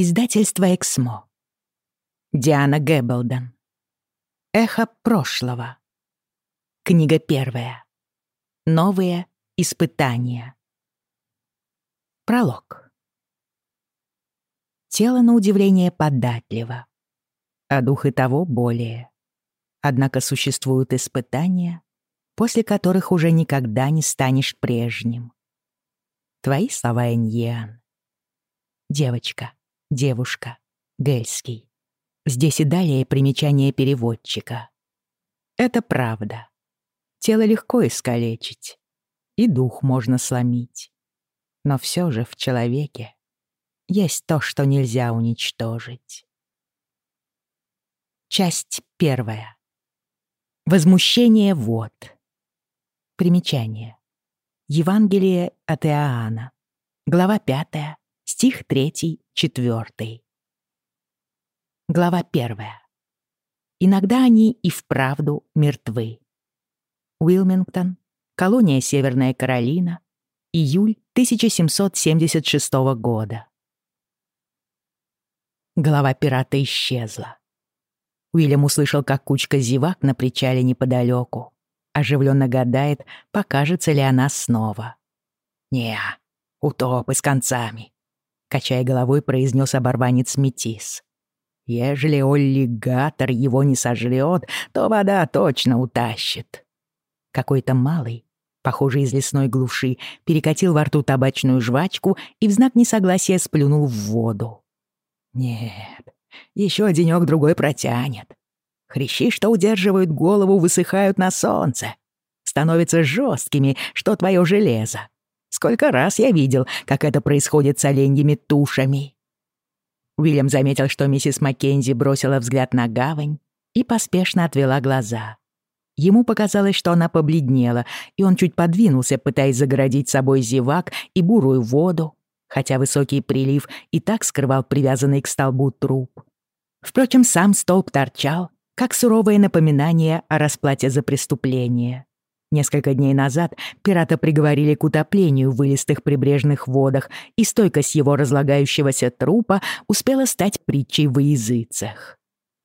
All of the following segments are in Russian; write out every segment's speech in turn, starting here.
Издательство «Эксмо». Диана Гэббелден. Эхо прошлого. Книга первая. Новые испытания. Пролог. Тело, на удивление, податливо, а дух и того более. Однако существуют испытания, после которых уже никогда не станешь прежним. Твои слова, Эньян. Девочка девушка, Гельский. Здесь и далее примечание переводчика. Это правда. Тело легко искалечить, и дух можно сломить. Но все же в человеке есть то, что нельзя уничтожить. Часть первая. Возмущение вод. Примечание. Евангелие от Иоанна. Глава 5, стих 3 четвертый. Глава первая. Иногда они и вправду мертвы. Уилмингтон, колония Северная Каролина, июль 1776 года. Голова пирата исчезла. Уильям услышал, как кучка зевак на причале неподалеку. Оживленно гадает, покажется ли она снова. «Не, утопы с концами качая головой, произнес оборванец Метис. Ежели оллигатор его не сожрет, то вода точно утащит. Какой-то малый, похожий из лесной глуши, перекатил во рту табачную жвачку и в знак несогласия сплюнул в воду. Нет, еще денек-другой протянет. Хрящи, что удерживают голову, высыхают на солнце. Становятся жесткими, что твое железо. Сколько раз я видел, как это происходит с оленьими тушами. Уильям заметил, что миссис Маккензи бросила взгляд на гавань и поспешно отвела глаза. Ему показалось, что она побледнела, и он чуть подвинулся, пытаясь загородить собой зевак и бурую воду, хотя высокий прилив и так скрывал привязанный к столбу труп. Впрочем, сам столб торчал, как суровое напоминание о расплате за преступление. Несколько дней назад пирата приговорили к утоплению в вылистых прибрежных водах, и стойкость его разлагающегося трупа успела стать притчей в языцах.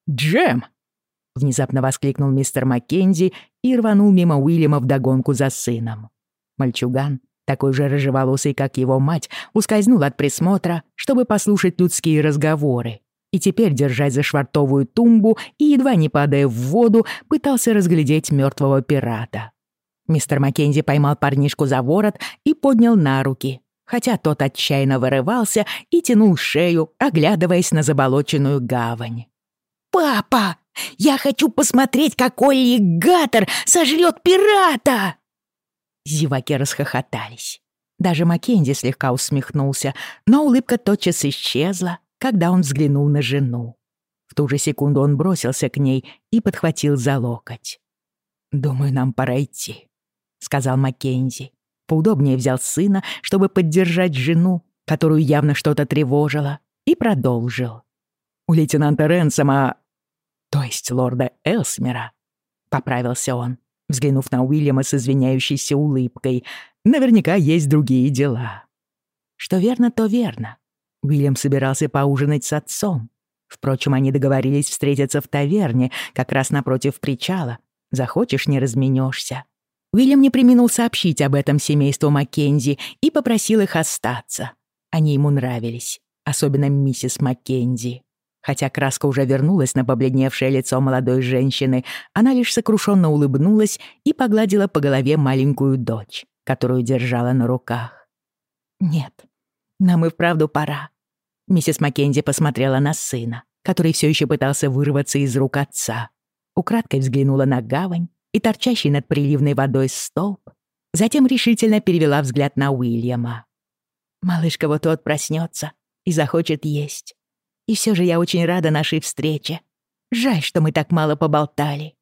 «Джем!» — внезапно воскликнул мистер Маккензи и рванул мимо Уильяма вдогонку за сыном. Мальчуган, такой же рыжеволосый, как его мать, ускользнул от присмотра, чтобы послушать людские разговоры, и теперь, держась за швартовую тумбу и едва не падая в воду, пытался разглядеть мертвого пирата. Мистер Маккензи поймал парнишку за ворот и поднял на руки, хотя тот отчаянно вырывался и тянул шею, оглядываясь на заболоченную гавань. «Папа, я хочу посмотреть, какой лигатор сожрет пирата!» Зеваки расхохотались. Даже Маккензи слегка усмехнулся, но улыбка тотчас исчезла, когда он взглянул на жену. В ту же секунду он бросился к ней и подхватил за локоть. «Думаю, нам пора идти», сказал Маккензи. Поудобнее взял сына, чтобы поддержать жену, которую явно что-то тревожило, и продолжил. «У лейтенанта Ренсома, то есть лорда Элсмера», — поправился он, взглянув на Уильяма с извиняющейся улыбкой, «наверняка есть другие дела». Что верно, то верно. Уильям собирался поужинать с отцом. Впрочем, они договорились встретиться в таверне, как раз напротив причала. Захочешь — не разменешься. Уильям не приминул сообщить об этом семейству Маккензи и попросил их остаться. Они ему нравились, особенно миссис Маккензи. Хотя краска уже вернулась на побледневшее лицо молодой женщины, она лишь сокрушенно улыбнулась и погладила по голове маленькую дочь, которую держала на руках. «Нет, нам и вправду пора». Миссис Маккензи посмотрела на сына, который все еще пытался вырваться из рук отца. Украдкой взглянула на гавань и торчащий над приливной водой столб, затем решительно перевела взгляд на Уильяма. «Малышка вот-вот проснется и захочет есть. И все же я очень рада нашей встрече. Жаль, что мы так мало поболтали».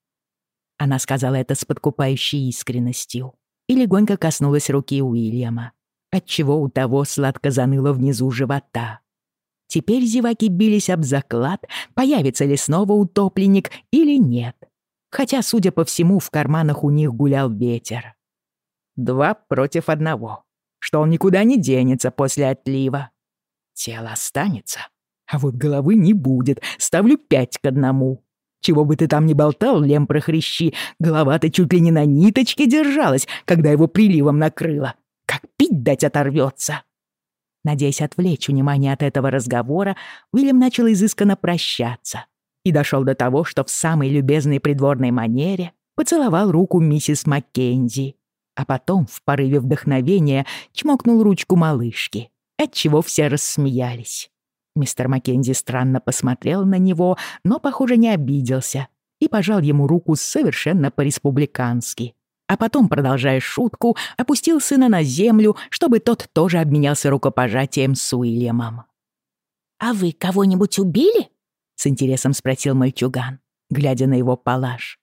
Она сказала это с подкупающей искренностью и легонько коснулась руки Уильяма, отчего у того сладко заныло внизу живота. Теперь зеваки бились об заклад, появится ли снова утопленник или нет хотя, судя по всему, в карманах у них гулял ветер. Два против одного, что он никуда не денется после отлива. Тело останется, А вот головы не будет, ставлю пять к одному. Чего бы ты там ни болтал, Лем про хрящи, голова-то чуть ли не на ниточке держалась, когда его приливом накрыло. Как пить дать оторвется. Надеясь отвлечь внимание от этого разговора, Уильям начал изысканно прощаться и дошел до того, что в самой любезной придворной манере поцеловал руку миссис Маккензи, а потом в порыве вдохновения чмокнул ручку малышки, отчего все рассмеялись. Мистер Маккензи странно посмотрел на него, но, похоже, не обиделся и пожал ему руку совершенно по-республикански. А потом, продолжая шутку, опустил сына на землю, чтобы тот тоже обменялся рукопожатием с Уильямом. «А вы кого-нибудь убили?» — с интересом спросил мальчуган, глядя на его палаш.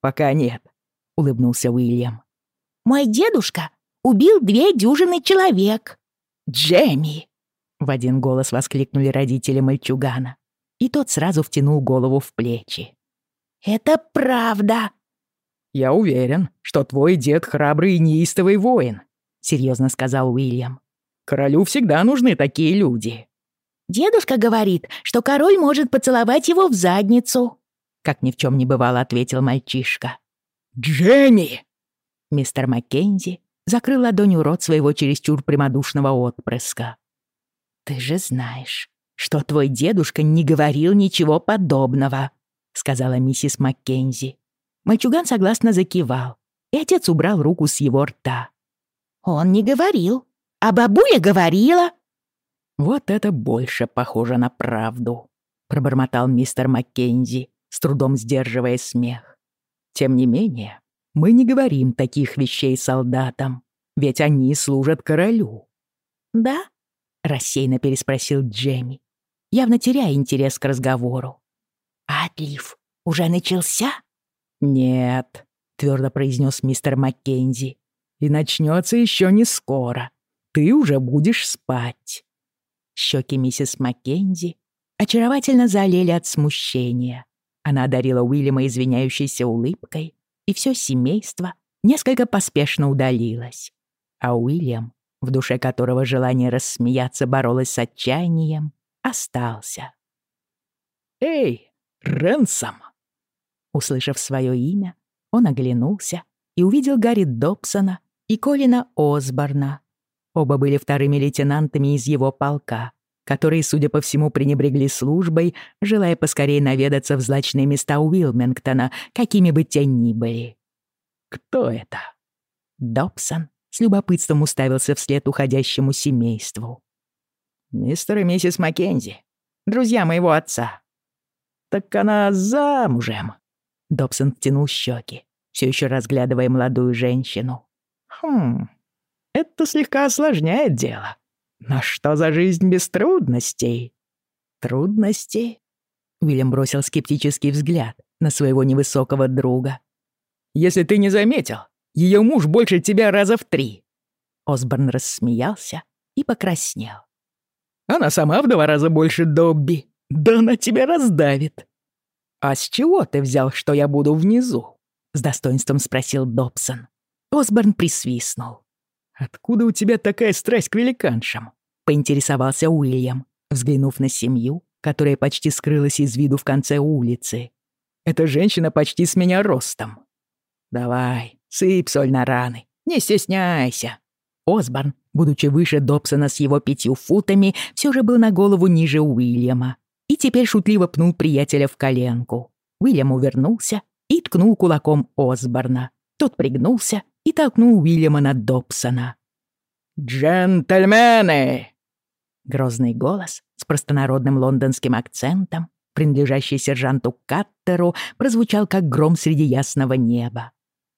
«Пока нет», — улыбнулся Уильям. «Мой дедушка убил две дюжины человек». «Джемми!» В один голос воскликнули родители мальчугана, и тот сразу втянул голову в плечи. «Это правда!» «Я уверен, что твой дед храбрый и неистовый воин», — серьезно сказал Уильям. «Королю всегда нужны такие люди». «Дедушка говорит, что король может поцеловать его в задницу», — как ни в чем не бывало, ответил мальчишка. «Дженни!» Мистер Маккензи закрыл ладонью рот своего чересчур прямодушного отпрыска. «Ты же знаешь, что твой дедушка не говорил ничего подобного», сказала миссис Маккензи. Мальчуган согласно закивал, и отец убрал руку с его рта. «Он не говорил, а бабуля говорила». «Вот это больше похоже на правду», — пробормотал мистер Маккензи, с трудом сдерживая смех. «Тем не менее, мы не говорим таких вещей солдатам, ведь они служат королю». «Да?» рассеянно переспросил Джемми, явно теряя интерес к разговору. «А отлив уже начался?» «Нет», — твердо произнес мистер Маккензи. «И начнется еще не скоро. Ты уже будешь спать». Щеки миссис Маккензи очаровательно залили от смущения. Она одарила Уильяма извиняющейся улыбкой, и все семейство несколько поспешно удалилось. А Уильям в душе которого желание рассмеяться боролось с отчаянием, остался. «Эй, Ренсом!» Услышав свое имя, он оглянулся и увидел Гарри Добсона и Колина Осборна. Оба были вторыми лейтенантами из его полка, которые, судя по всему, пренебрегли службой, желая поскорее наведаться в злачные места Уилмингтона, какими бы те ни были. «Кто это?» Добсон с любопытством уставился вслед уходящему семейству. «Мистер и миссис Маккензи, друзья моего отца». «Так она замужем». Добсон втянул щеки, все еще разглядывая молодую женщину. «Хм, это слегка осложняет дело. Но что за жизнь без трудностей?» «Трудности?» Уильям бросил скептический взгляд на своего невысокого друга. «Если ты не заметил, ее муж больше тебя раза в три». Осборн рассмеялся и покраснел. «Она сама в два раза больше Добби. Да она тебя раздавит». «А с чего ты взял, что я буду внизу?» — с достоинством спросил Добсон. Осборн присвистнул. «Откуда у тебя такая страсть к великаншам?» — поинтересовался Уильям, взглянув на семью, которая почти скрылась из виду в конце улицы. «Эта женщина почти с меня ростом». «Давай, Сыпь соль на раны. Не стесняйся». Осборн, будучи выше Добсона с его пятью футами, все же был на голову ниже Уильяма. И теперь шутливо пнул приятеля в коленку. Уильям увернулся и ткнул кулаком Осборна. Тот пригнулся и толкнул Уильяма на Добсона. «Джентльмены!» Грозный голос с простонародным лондонским акцентом, принадлежащий сержанту Каттеру, прозвучал как гром среди ясного неба.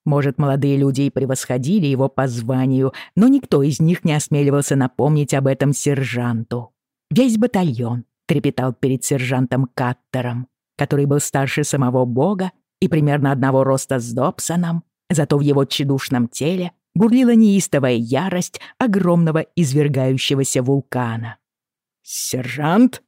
Может, молодые люди и превосходили его по званию, но никто из них не осмеливался напомнить об этом сержанту. Весь батальон трепетал перед сержантом Каттером, который был старше самого бога и примерно одного роста с Добсоном, зато в его тщедушном теле бурлила неистовая ярость огромного извергающегося вулкана. «Сержант?»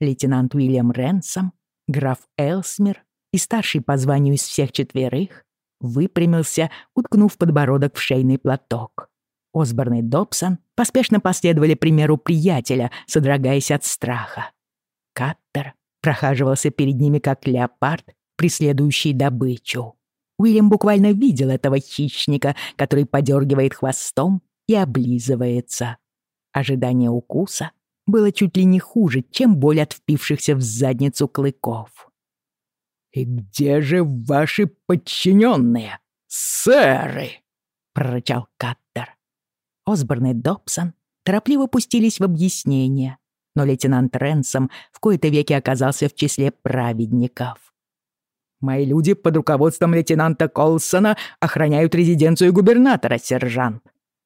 Лейтенант Уильям Ренсом, граф Элсмир и старший по званию из всех четверых выпрямился, уткнув подбородок в шейный платок. Осборн и Добсон поспешно последовали примеру приятеля, содрогаясь от страха. Каттер прохаживался перед ними как леопард, преследующий добычу. Уильям буквально видел этого хищника, который подергивает хвостом и облизывается. Ожидание укуса было чуть ли не хуже, чем боль от впившихся в задницу клыков. «И где же ваши подчиненные, сэры?» — прорычал Каттер. Осборн и Добсон торопливо пустились в объяснение, но лейтенант Ренсом в кои-то веки оказался в числе праведников. «Мои люди под руководством лейтенанта Колсона охраняют резиденцию губернатора, сержант.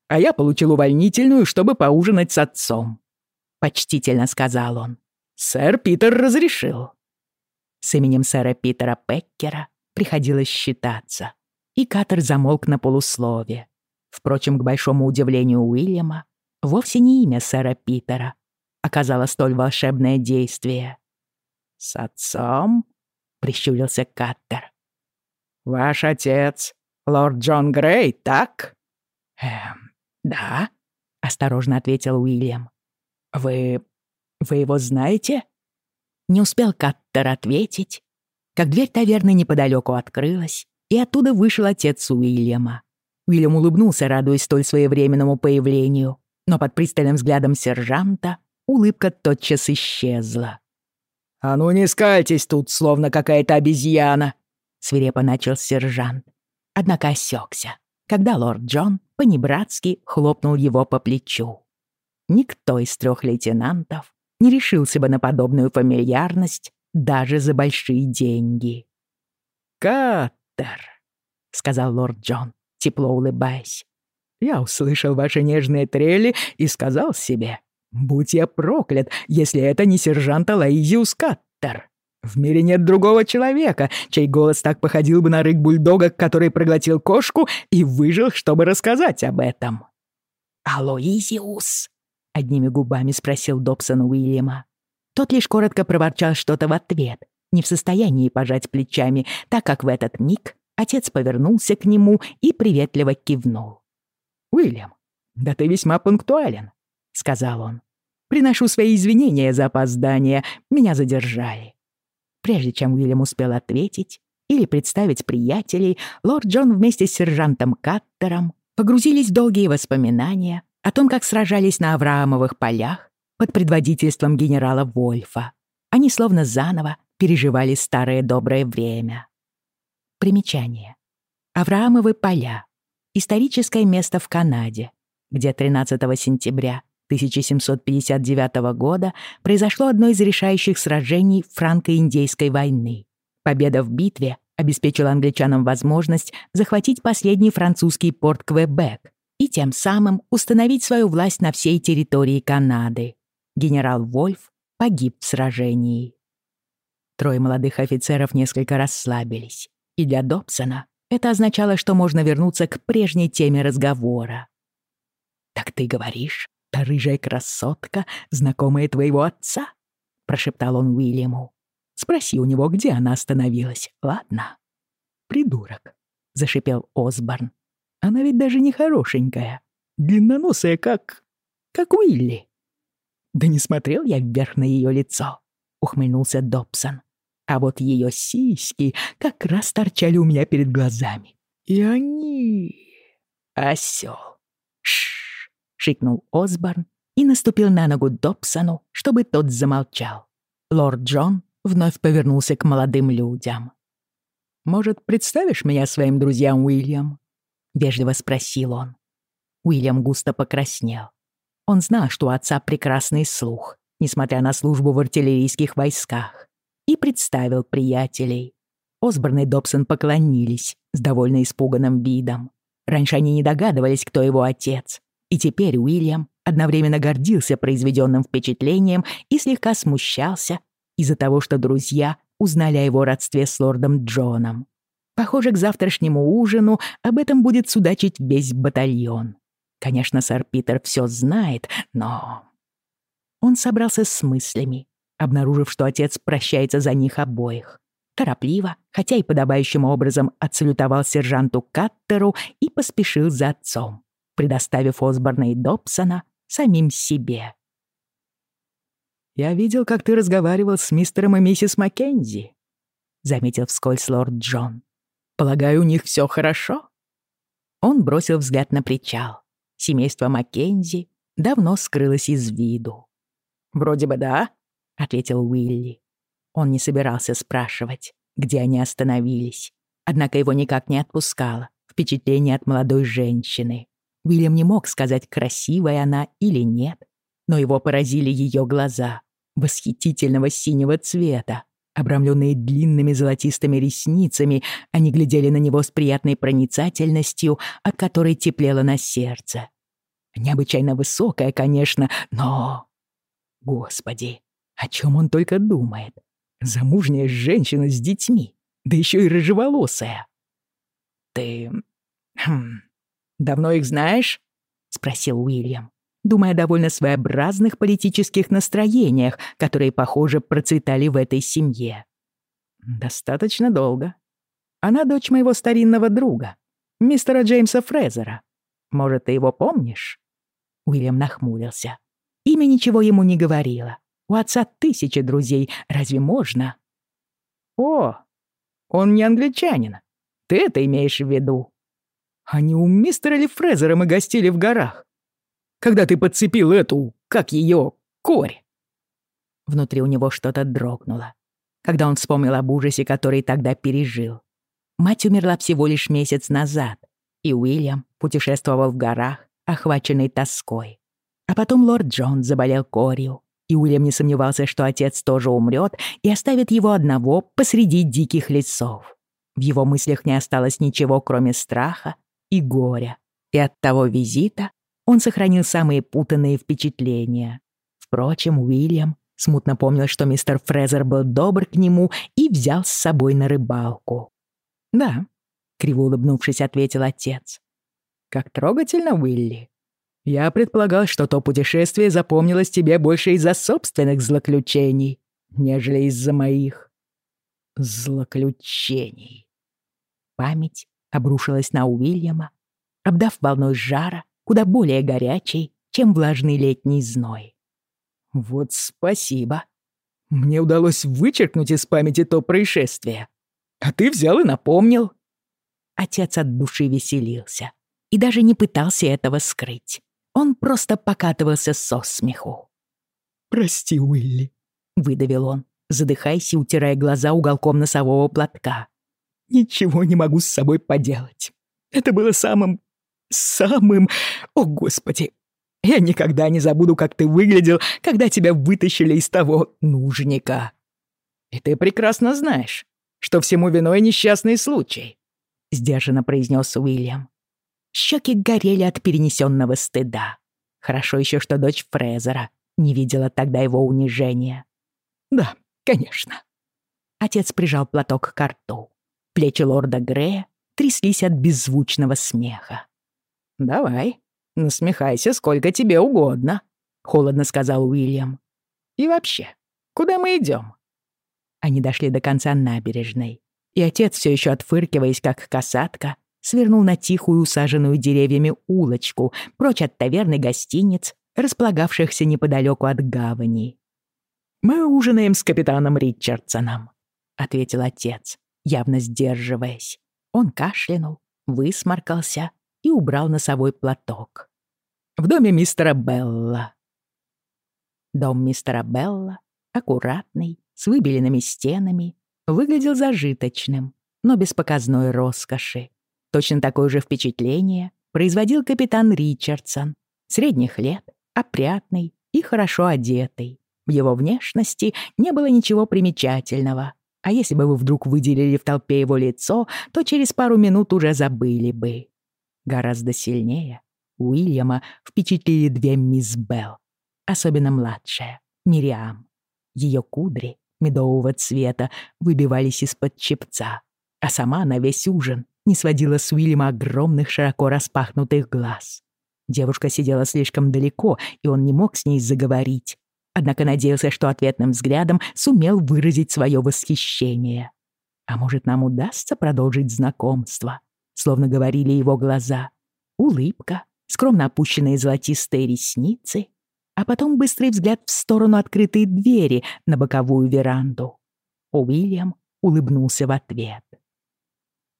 А я получил увольнительную, чтобы поужинать с отцом», — почтительно сказал он. «Сэр Питер разрешил». С именем сэра Питера Пеккера приходилось считаться, и Катер замолк на полуслове. Впрочем, к большому удивлению Уильяма, вовсе не имя сэра Питера оказало столь волшебное действие. «С отцом?» — прищурился Каттер. «Ваш отец, лорд Джон Грей, так?» «Эм, да», — осторожно ответил Уильям. «Вы... вы его знаете?» Не успел Каттер ответить, как дверь таверны неподалеку открылась, и оттуда вышел отец Уильяма. Уильям улыбнулся, радуясь столь своевременному появлению, но под пристальным взглядом сержанта улыбка тотчас исчезла. «А ну не скальтесь тут, словно какая-то обезьяна!» — свирепо начал сержант. Однако осекся, когда лорд Джон по-небратски хлопнул его по плечу. Никто из трех лейтенантов не решился бы на подобную фамильярность даже за большие деньги. «Каттер», — сказал лорд Джон, тепло улыбаясь, — «я услышал ваши нежные трели и сказал себе, Будь я проклят, если это не сержант Алаизиус Каттер. В мире нет другого человека, чей голос так походил бы на рык бульдога, который проглотил кошку и выжил, чтобы рассказать об этом. «Алоизиус?» — одними губами спросил Добсон Уильяма. Тот лишь коротко проворчал что-то в ответ, не в состоянии пожать плечами, так как в этот миг отец повернулся к нему и приветливо кивнул. «Уильям, да ты весьма пунктуален. — сказал он. «Приношу свои извинения за опоздание. Меня задержали». Прежде чем Уильям успел ответить или представить приятелей, лорд Джон вместе с сержантом Каттером погрузились в долгие воспоминания о том, как сражались на Авраамовых полях под предводительством генерала Вольфа. Они словно заново переживали старое доброе время. Примечание. Авраамовы поля. Историческое место в Канаде, где 13 сентября 1759 года произошло одно из решающих сражений франко-индейской войны. Победа в битве обеспечила англичанам возможность захватить последний французский порт Квебек и тем самым установить свою власть на всей территории Канады. Генерал Вольф погиб в сражении. Трое молодых офицеров несколько расслабились, и для Добсона это означало, что можно вернуться к прежней теме разговора. «Так ты говоришь, та рыжая красотка, знакомая твоего отца?» — прошептал он Уильяму. «Спроси у него, где она остановилась, ладно?» «Придурок», — зашипел Осборн. «Она ведь даже не хорошенькая, длинноносая, как... как Уилли». «Да не смотрел я вверх на ее лицо», — ухмыльнулся Добсон. «А вот ее сиськи как раз торчали у меня перед глазами. И они...» «Осёл шикнул Осборн и наступил на ногу Добсону, чтобы тот замолчал. Лорд Джон вновь повернулся к молодым людям. «Может, представишь меня своим друзьям, Уильям?» — вежливо спросил он. Уильям густо покраснел. Он знал, что у отца прекрасный слух, несмотря на службу в артиллерийских войсках, и представил приятелей. Осборн и Добсон поклонились с довольно испуганным видом. Раньше они не догадывались, кто его отец, и теперь Уильям одновременно гордился произведенным впечатлением и слегка смущался из-за того, что друзья узнали о его родстве с лордом Джоном. Похоже, к завтрашнему ужину об этом будет судачить весь батальон. Конечно, сэр Питер все знает, но... Он собрался с мыслями, обнаружив, что отец прощается за них обоих. Торопливо, хотя и подобающим образом отсалютовал сержанту Каттеру и поспешил за отцом предоставив Осборна и Добсона самим себе. «Я видел, как ты разговаривал с мистером и миссис Маккензи», — заметил вскользь лорд Джон. «Полагаю, у них все хорошо?» Он бросил взгляд на причал. Семейство Маккензи давно скрылось из виду. «Вроде бы да», — ответил Уилли. Он не собирался спрашивать, где они остановились. Однако его никак не отпускало впечатление от молодой женщины. Уильям не мог сказать, красивая она или нет, но его поразили ее глаза, восхитительного синего цвета, обрамленные длинными золотистыми ресницами, они глядели на него с приятной проницательностью, от которой теплело на сердце. Необычайно высокая, конечно, но... Господи, о чем он только думает? Замужняя женщина с детьми, да еще и рыжеволосая. «Ты... Хм, давно их знаешь?» — спросил Уильям, думая о довольно своеобразных политических настроениях, которые, похоже, процветали в этой семье. «Достаточно долго. Она дочь моего старинного друга, мистера Джеймса Фрезера. Может, ты его помнишь?» Уильям нахмурился. Имя ничего ему не говорило. У отца тысячи друзей. Разве можно? «О, он не англичанин. Ты это имеешь в виду?» «Они у мистера Ли Фрезера мы гостили в горах. Когда ты подцепил эту, как ее, корь?» Внутри у него что-то дрогнуло, когда он вспомнил об ужасе, который тогда пережил. Мать умерла всего лишь месяц назад, и Уильям путешествовал в горах, охваченный тоской. А потом лорд Джон заболел корью, и Уильям не сомневался, что отец тоже умрет и оставит его одного посреди диких лесов. В его мыслях не осталось ничего, кроме страха и горя, и от того визита он сохранил самые путанные впечатления. Впрочем, Уильям смутно помнил, что мистер Фрезер был добр к нему и взял с собой на рыбалку. «Да», — криво улыбнувшись, ответил отец. «Как трогательно, Уилли. Я предполагал, что то путешествие запомнилось тебе больше из-за собственных злоключений, нежели из-за моих злоключений». Память обрушилась на Уильяма, обдав волной жара, куда более горячей, чем влажный летний зной. «Вот спасибо. Мне удалось вычеркнуть из памяти то происшествие. А ты взял и напомнил». Отец от души веселился и даже не пытался этого скрыть. Он просто покатывался со смеху. «Прости, Уилли», — выдавил он, задыхаясь и утирая глаза уголком носового платка. «Ничего не могу с собой поделать. Это было самым... самым... О, Господи! Я никогда не забуду, как ты выглядел, когда тебя вытащили из того нужника. И ты прекрасно знаешь, что всему виной несчастный случай», — сдержанно произнес Уильям. Щеки горели от перенесенного стыда. Хорошо еще, что дочь Фрезера не видела тогда его унижения. «Да, конечно». Отец прижал платок к рту. Плечи лорда Грея тряслись от беззвучного смеха. «Давай, насмехайся сколько тебе угодно», — холодно сказал Уильям. «И вообще, куда мы идем? Они дошли до конца набережной, и отец, все еще отфыркиваясь, как касатка, свернул на тихую, усаженную деревьями улочку, прочь от таверны гостиниц, располагавшихся неподалеку от гавани. «Мы ужинаем с капитаном Ричардсоном», — ответил отец, явно сдерживаясь. Он кашлянул, высморкался и убрал носовой платок. «В доме мистера Белла». Дом мистера Белла, аккуратный, с выбеленными стенами, выглядел зажиточным, но без показной роскоши. Точно такое же впечатление производил капитан Ричардсон, средних лет, опрятный и хорошо одетый. В его внешности не было ничего примечательного, а если бы вы вдруг выделили в толпе его лицо, то через пару минут уже забыли бы. Гораздо сильнее Уильяма впечатлили две мисс Белл, особенно младшая, Мириам. Ее кудри медового цвета выбивались из-под чепца, а сама на весь ужин не сводила с Уильяма огромных широко распахнутых глаз. Девушка сидела слишком далеко, и он не мог с ней заговорить. Однако надеялся, что ответным взглядом сумел выразить свое восхищение. А может, нам удастся продолжить знакомство? Словно говорили его глаза. Улыбка, скромно опущенные золотистые ресницы, а потом быстрый взгляд в сторону открытой двери на боковую веранду. Уильям улыбнулся в ответ.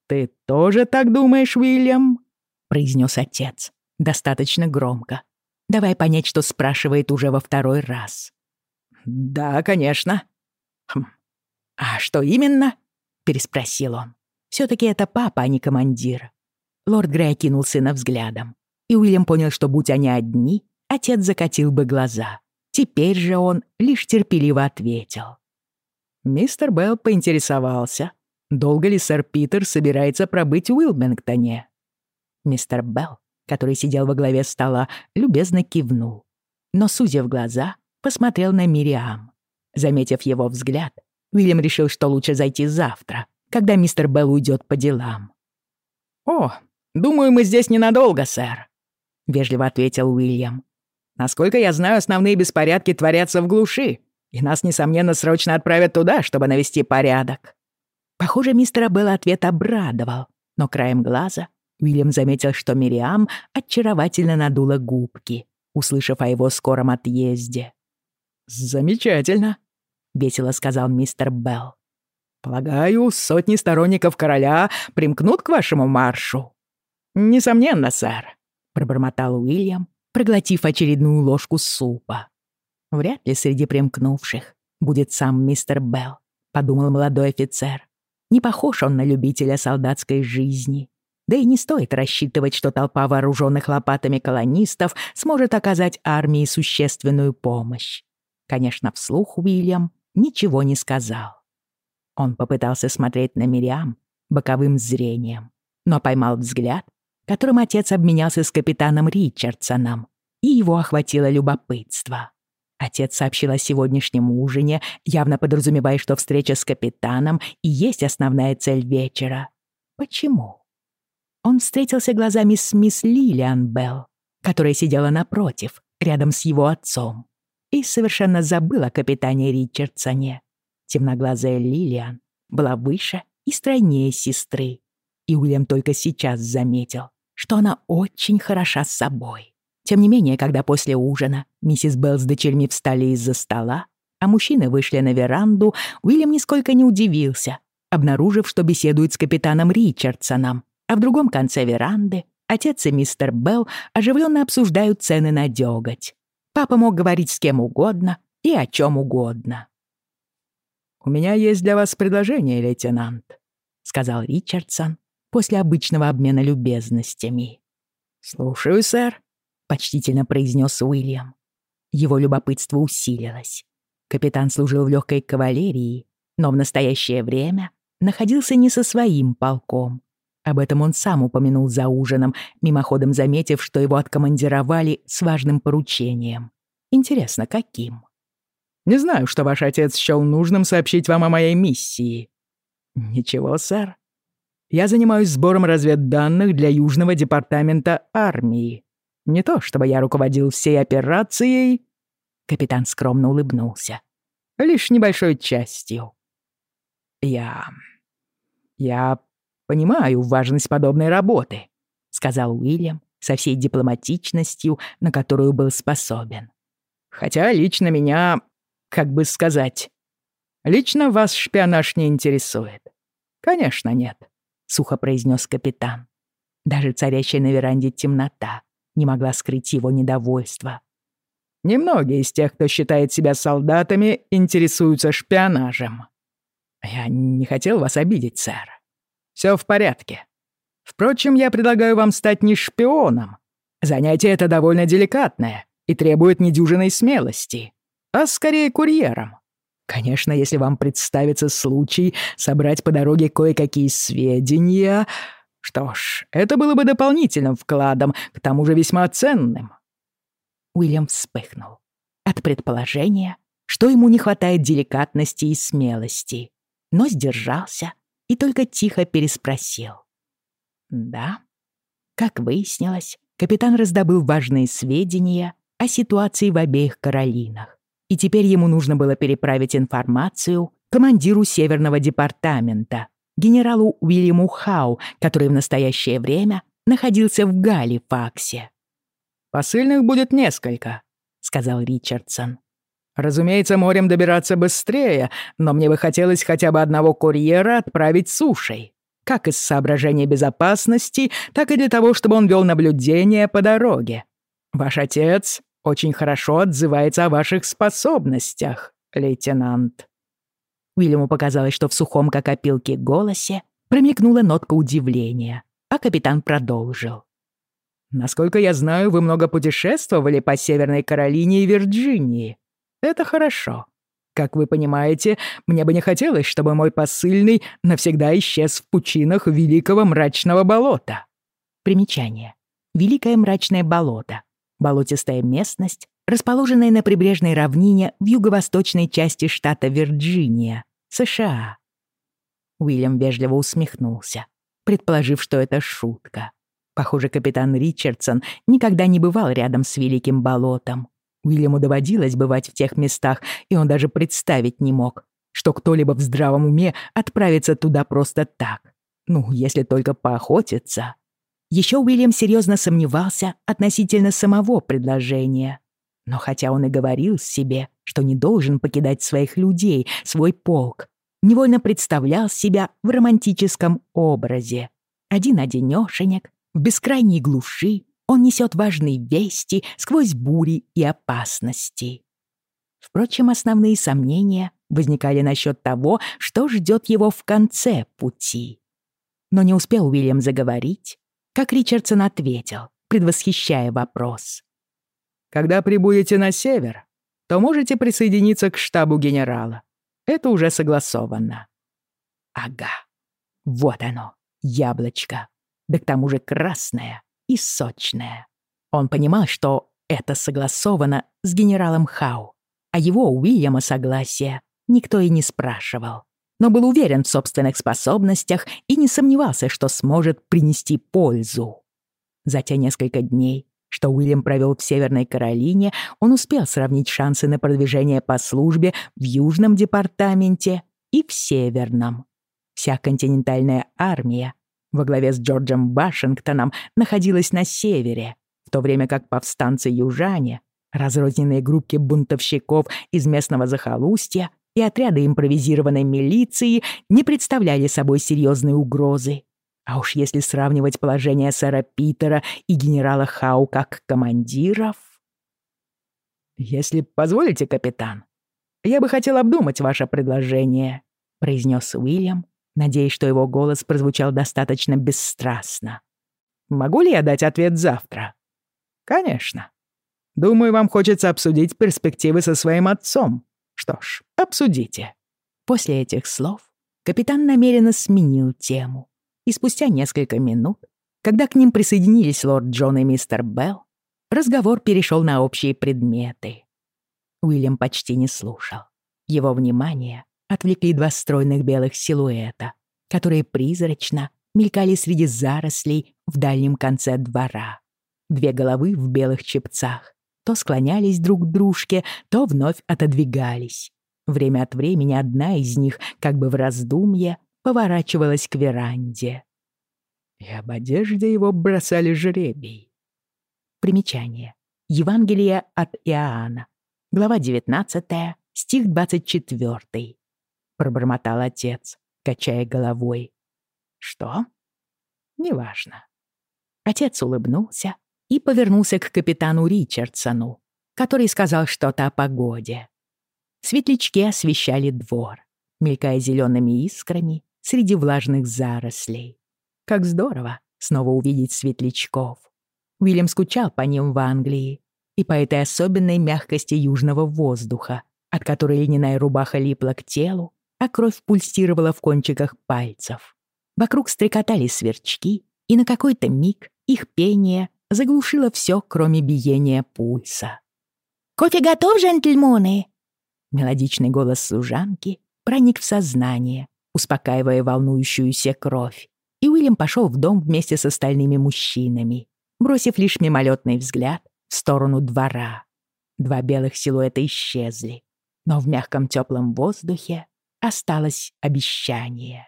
«Ты тоже так думаешь, Уильям?» — произнес отец, достаточно громко. Давай понять, что спрашивает уже во второй раз. «Да, конечно». «Хм. А что именно?» — переспросил он. все таки это папа, а не командир. Лорд Грей окинул сына взглядом, и Уильям понял, что будь они одни, отец закатил бы глаза. Теперь же он лишь терпеливо ответил. Мистер Белл поинтересовался, долго ли сэр Питер собирается пробыть в Уилмингтоне. Мистер Белл, который сидел во главе стола, любезно кивнул. Но, сузив глаза, посмотрел на Мириам. Заметив его взгляд, Уильям решил, что лучше зайти завтра, когда мистер Белл уйдет по делам. «О, думаю, мы здесь ненадолго, сэр», — вежливо ответил Уильям. «Насколько я знаю, основные беспорядки творятся в глуши, и нас, несомненно, срочно отправят туда, чтобы навести порядок». Похоже, мистера Белла ответ обрадовал, но краем глаза Уильям заметил, что Мириам очаровательно надула губки, услышав о его скором отъезде. «Замечательно», — весело сказал мистер Белл. «Полагаю, сотни сторонников короля примкнут к вашему маршу». «Несомненно, сэр», — пробормотал Уильям, проглотив очередную ложку супа. Вряд ли среди примкнувших будет сам мистер Белл, подумал молодой офицер. Не похож он на любителя солдатской жизни. Да и не стоит рассчитывать, что толпа вооруженных лопатами колонистов сможет оказать армии существенную помощь. Конечно, вслух Уильям ничего не сказал. Он попытался смотреть на Мириам боковым зрением, но поймал взгляд, которым отец обменялся с капитаном Ричардсоном, и его охватило любопытство. Отец сообщил о сегодняшнем ужине, явно подразумевая, что встреча с капитаном и есть основная цель вечера. Почему? Он встретился глазами с мисс Лилиан Белл, которая сидела напротив, рядом с его отцом, и совершенно забыл о капитане Ричардсоне. Темноглазая Лилиан была выше и стройнее сестры, и Уильям только сейчас заметил, что она очень хороша с собой. Тем не менее, когда после ужина миссис Белл с дочерьми встали из-за стола, а мужчины вышли на веранду, Уильям нисколько не удивился, обнаружив, что беседует с капитаном Ричардсоном, а в другом конце веранды отец и мистер Белл оживленно обсуждают цены на дёготь. Папа мог говорить с кем угодно и о чем угодно. «У меня есть для вас предложение, лейтенант», — сказал Ричардсон после обычного обмена любезностями. «Слушаю, сэр», почтительно произнес Уильям. Его любопытство усилилось. Капитан служил в легкой кавалерии, но в настоящее время находился не со своим полком. Об этом он сам упомянул за ужином, мимоходом заметив, что его откомандировали с важным поручением. Интересно, каким? «Не знаю, что ваш отец счёл нужным сообщить вам о моей миссии». «Ничего, сэр. Я занимаюсь сбором разведданных для Южного департамента армии. Не то, чтобы я руководил всей операцией. Капитан скромно улыбнулся. Лишь небольшой частью. Я... Я понимаю важность подобной работы, сказал Уильям со всей дипломатичностью, на которую был способен. Хотя лично меня, как бы сказать, лично вас шпионаж не интересует. Конечно, нет, сухо произнес капитан. Даже царящая на веранде темнота не могла скрыть его недовольство. Немногие из тех, кто считает себя солдатами, интересуются шпионажем. Я не хотел вас обидеть, сэр. Все в порядке. Впрочем, я предлагаю вам стать не шпионом. Занятие это довольно деликатное и требует недюжиной смелости, а скорее курьером. Конечно, если вам представится случай собрать по дороге кое-какие сведения, что ж, это было бы дополнительным вкладом, к тому же весьма ценным. Уильям вспыхнул от предположения, что ему не хватает деликатности и смелости, но сдержался и только тихо переспросил. Да, как выяснилось, капитан раздобыл важные сведения о ситуации в обеих Каролинах, и теперь ему нужно было переправить информацию командиру Северного департамента, генералу Уильяму Хау, который в настоящее время находился в Галифаксе. «Посыльных будет несколько», — сказал Ричардсон. «Разумеется, морем добираться быстрее, но мне бы хотелось хотя бы одного курьера отправить сушей. Как из соображения безопасности, так и для того, чтобы он вел наблюдение по дороге. Ваш отец очень хорошо отзывается о ваших способностях, лейтенант». Уильяму показалось, что в сухом, как опилки, голосе промелькнула нотка удивления, а капитан продолжил. «Насколько я знаю, вы много путешествовали по Северной Каролине и Вирджинии. Это хорошо. Как вы понимаете, мне бы не хотелось, чтобы мой посыльный навсегда исчез в пучинах Великого Мрачного Болота». Примечание. Великое Мрачное Болото. Болотистая местность, расположенная на прибрежной равнине в юго-восточной части штата Вирджиния, США. Уильям вежливо усмехнулся, предположив, что это шутка. Похоже, капитан Ричардсон никогда не бывал рядом с Великим болотом. Уильяму доводилось бывать в тех местах, и он даже представить не мог, что кто-либо в здравом уме отправится туда просто так. Ну, если только поохотиться. Еще Уильям серьезно сомневался относительно самого предложения. Но хотя он и говорил себе, что не должен покидать своих людей, свой полк, невольно представлял себя в романтическом образе. Один-одинёшенек, в бескрайней глуши, он несет важные вести сквозь бури и опасности. Впрочем, основные сомнения возникали насчет того, что ждет его в конце пути. Но не успел Уильям заговорить, как Ричардсон ответил, предвосхищая вопрос. «Когда прибудете на север, то можете присоединиться к штабу генерала. Это уже согласовано». «Ага, вот оно, яблочко, да к тому же красное и сочное». Он понимал, что это согласовано с генералом Хау, а его Уильяма согласия никто и не спрашивал но был уверен в собственных способностях и не сомневался, что сможет принести пользу. За те несколько дней, что Уильям провел в Северной Каролине, он успел сравнить шансы на продвижение по службе в Южном департаменте и в Северном. Вся континентальная армия во главе с Джорджем Вашингтоном находилась на севере, в то время как повстанцы-южане, разрозненные группки бунтовщиков из местного захолустья, и отряды импровизированной милиции не представляли собой серьезной угрозы. А уж если сравнивать положение сэра Питера и генерала Хау как командиров... «Если позволите, капитан, я бы хотел обдумать ваше предложение», — произнес Уильям, надеясь, что его голос прозвучал достаточно бесстрастно. «Могу ли я дать ответ завтра?» «Конечно. Думаю, вам хочется обсудить перспективы со своим отцом, что ж, обсудите». После этих слов капитан намеренно сменил тему. И спустя несколько минут, когда к ним присоединились лорд Джон и мистер Белл, разговор перешел на общие предметы. Уильям почти не слушал. Его внимание отвлекли два стройных белых силуэта, которые призрачно мелькали среди зарослей в дальнем конце двора. Две головы в белых чепцах, то склонялись друг к дружке, то вновь отодвигались. Время от времени одна из них, как бы в раздумье, поворачивалась к веранде. И об одежде его бросали жребий. Примечание. Евангелие от Иоанна. Глава 19, стих 24. Пробормотал отец, качая головой. Что? Неважно. Отец улыбнулся и повернулся к капитану Ричардсону, который сказал что-то о погоде. Светлячки освещали двор, мелькая зелеными искрами среди влажных зарослей. Как здорово снова увидеть светлячков. Уильям скучал по ним в Англии и по этой особенной мягкости южного воздуха, от которой льняная рубаха липла к телу, а кровь пульсировала в кончиках пальцев. Вокруг стрекотали сверчки, и на какой-то миг их пение заглушило все, кроме биения пульса. «Кофе готов, джентльмены?» Мелодичный голос служанки проник в сознание, успокаивая волнующуюся кровь, и Уильям пошел в дом вместе с остальными мужчинами, бросив лишь мимолетный взгляд в сторону двора. Два белых силуэта исчезли, но в мягком теплом воздухе осталось обещание.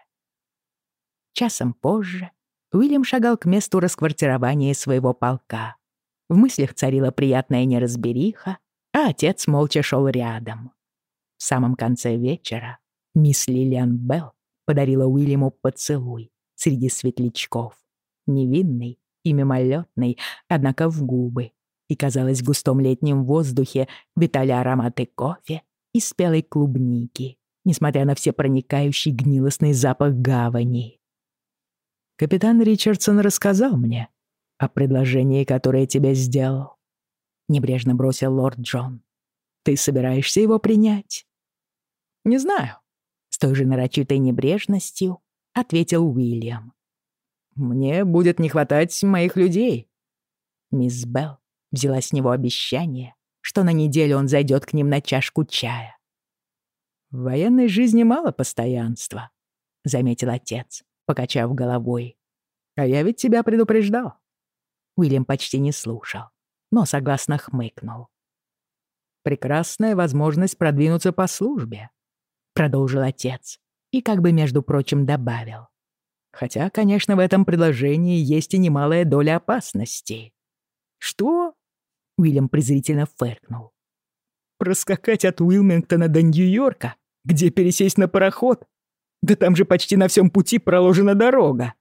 Часом позже Уильям шагал к месту расквартирования своего полка. В мыслях царила приятная неразбериха, а отец молча шел рядом. В самом конце вечера мисс Лилиан Белл подарила Уильяму поцелуй среди светлячков. Невинный и мимолетный, однако в губы. И, казалось, в густом летнем воздухе витали ароматы кофе и спелой клубники, несмотря на все проникающий гнилостный запах гавани. «Капитан Ричардсон рассказал мне о предложении, которое тебе сделал», — небрежно бросил лорд Джон. «Ты собираешься его принять?» «Не знаю», — с той же нарочитой небрежностью ответил Уильям. «Мне будет не хватать моих людей». Мисс Белл взяла с него обещание, что на неделю он зайдет к ним на чашку чая. «В военной жизни мало постоянства», — заметил отец, покачав головой. «А я ведь тебя предупреждал». Уильям почти не слушал, но согласно хмыкнул. «Прекрасная возможность продвинуться по службе», — продолжил отец и как бы, между прочим, добавил. «Хотя, конечно, в этом предложении есть и немалая доля опасности». «Что?» — Уильям презрительно фыркнул. «Проскакать от Уилмингтона до Нью-Йорка? Где пересесть на пароход? Да там же почти на всем пути проложена дорога,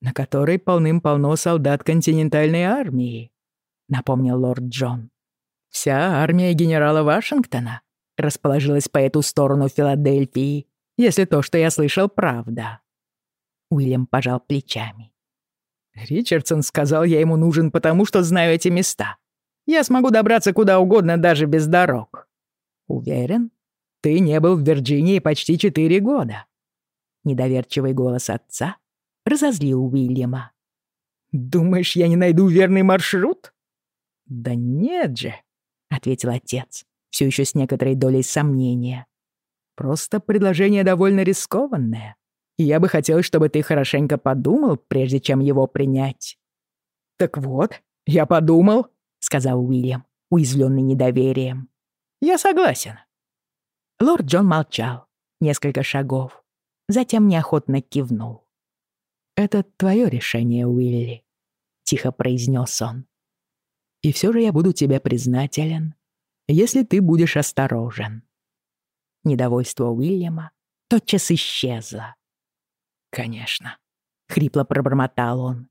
на которой полным-полно солдат континентальной армии», — напомнил лорд Джон. «Вся армия генерала Вашингтона расположилась по эту сторону Филадельфии, если то, что я слышал, правда». Уильям пожал плечами. «Ричардсон сказал, я ему нужен, потому что знаю эти места. Я смогу добраться куда угодно, даже без дорог. Уверен, ты не был в Вирджинии почти четыре года». Недоверчивый голос отца разозлил Уильяма. «Думаешь, я не найду верный маршрут?» «Да нет же», — ответил отец, все еще с некоторой долей сомнения. «Просто предложение довольно рискованное, и я бы хотел, чтобы ты хорошенько подумал, прежде чем его принять». «Так вот, я подумал», — сказал Уильям, уязвленный недоверием. «Я согласен». Лорд Джон молчал несколько шагов, затем неохотно кивнул. «Это твое решение, Уилли», — тихо произнес он. «И все же я буду тебе признателен, если ты будешь осторожен». Недовольство Уильяма тотчас исчезло. «Конечно», — хрипло пробормотал он.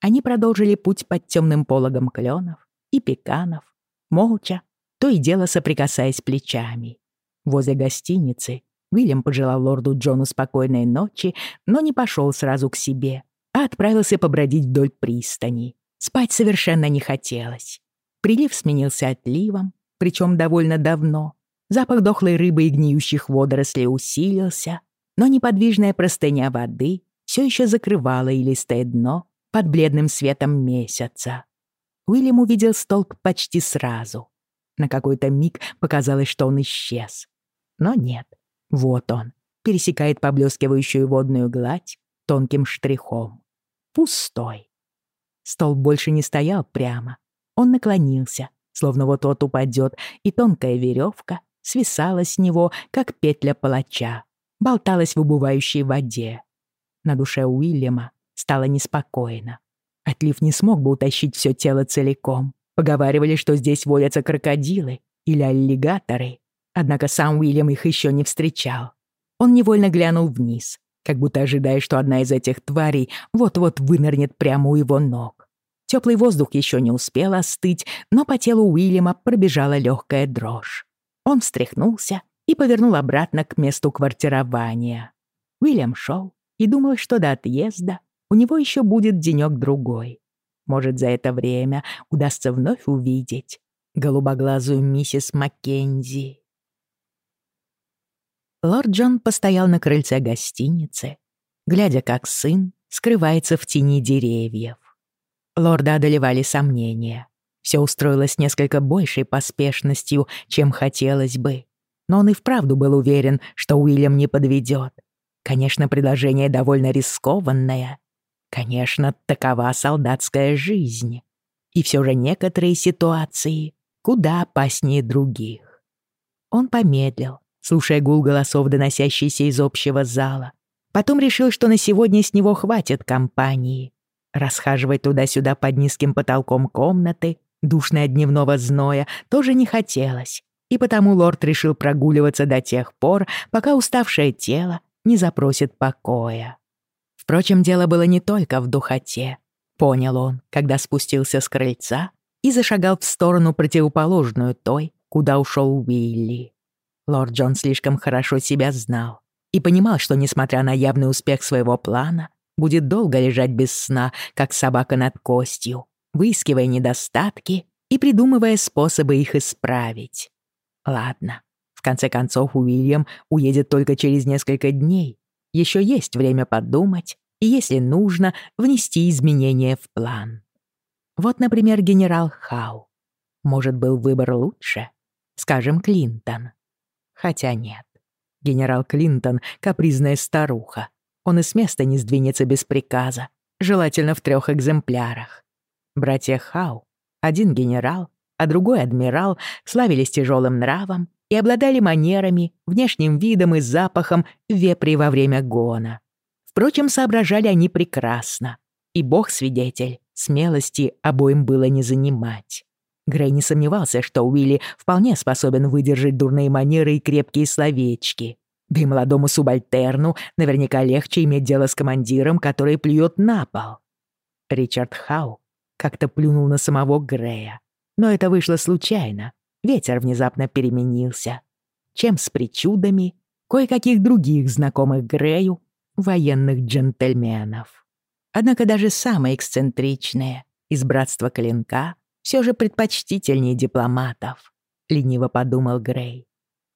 Они продолжили путь под темным пологом кленов, и пеканов, молча, то и дело соприкасаясь плечами. Возле гостиницы Уильям пожелал лорду Джону спокойной ночи, но не пошел сразу к себе, а отправился побродить вдоль пристани. Спать совершенно не хотелось. Прилив сменился отливом, причем довольно давно. Запах дохлой рыбы и гниющих водорослей усилился, но неподвижная простыня воды все еще закрывала илистое дно под бледным светом месяца. Уильям увидел столб почти сразу. На какой-то миг показалось, что он исчез. Но нет, вот он, пересекает поблескивающую водную гладь тонким штрихом. Пустой. Столб больше не стоял прямо. Он наклонился, словно вот-вот упадет, и тонкая веревка свисала с него, как петля палача, болталась в убывающей воде. На душе Уильяма стало неспокойно. Отлив не смог бы утащить все тело целиком. Поговаривали, что здесь водятся крокодилы или аллигаторы. Однако сам Уильям их еще не встречал. Он невольно глянул вниз, как будто ожидая, что одна из этих тварей вот-вот вынырнет прямо у его ног. Теплый воздух еще не успел остыть, но по телу Уильяма пробежала легкая дрожь. Он встряхнулся и повернул обратно к месту квартирования. Уильям шел и думал, что до отъезда у него еще будет денек-другой. Может, за это время удастся вновь увидеть голубоглазую миссис Маккензи. Лорд Джон постоял на крыльце гостиницы, глядя, как сын скрывается в тени деревьев. Лорда одолевали сомнения. Все устроилось несколько большей поспешностью, чем хотелось бы. Но он и вправду был уверен, что Уильям не подведет. Конечно, предложение довольно рискованное, Конечно, такова солдатская жизнь. И все же некоторые ситуации куда опаснее других. Он помедлил, слушая гул голосов, доносящийся из общего зала. Потом решил, что на сегодня с него хватит компании. Расхаживать туда-сюда под низким потолком комнаты Душное дневного зноя тоже не хотелось, и потому лорд решил прогуливаться до тех пор, пока уставшее тело не запросит покоя. Впрочем, дело было не только в духоте. Понял он, когда спустился с крыльца и зашагал в сторону противоположную той, куда ушел Уилли. Лорд Джон слишком хорошо себя знал и понимал, что, несмотря на явный успех своего плана, будет долго лежать без сна, как собака над костью, выискивая недостатки и придумывая способы их исправить. Ладно, в конце концов Уильям уедет только через несколько дней. Еще есть время подумать и, если нужно, внести изменения в план. Вот, например, генерал Хау. Может, был выбор лучше? Скажем, Клинтон. Хотя нет. Генерал Клинтон — капризная старуха. Он и с места не сдвинется без приказа, желательно в трех экземплярах. Братья Хау, один генерал, а другой адмирал, славились тяжелым нравом и обладали манерами, внешним видом и запахом вепри во время гона. Впрочем, соображали они прекрасно, и бог свидетель, смелости обоим было не занимать. Грей не сомневался, что Уилли вполне способен выдержать дурные манеры и крепкие словечки. Да и молодому субальтерну наверняка легче иметь дело с командиром, который плюет на пол. Ричард Хау как-то плюнул на самого Грея. Но это вышло случайно. Ветер внезапно переменился. Чем с причудами кое-каких других знакомых Грею военных джентльменов. Однако даже самые эксцентричные из братства Клинка все же предпочтительнее дипломатов, лениво подумал Грей.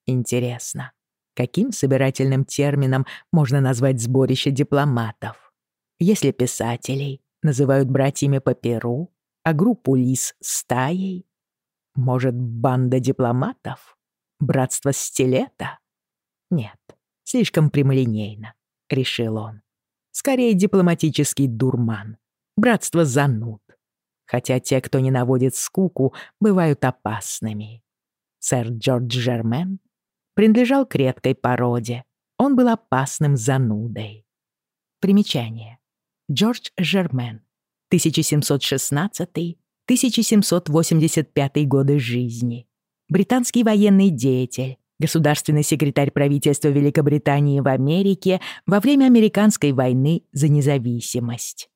Интересно, каким собирательным термином можно назвать сборище дипломатов? Если писателей называют братьями по перу, а группу лис — стаей? Может, банда дипломатов? Братство стилета? Нет, слишком прямолинейно, — решил он. Скорее дипломатический дурман, братство зануд. Хотя те, кто не наводит скуку, бывают опасными. Сэр Джордж Жермен принадлежал к редкой породе. Он был опасным занудой. Примечание. Джордж Жермен, 1716-1785 годы жизни. Британский военный деятель, государственный секретарь правительства Великобритании в Америке во время Американской войны за независимость.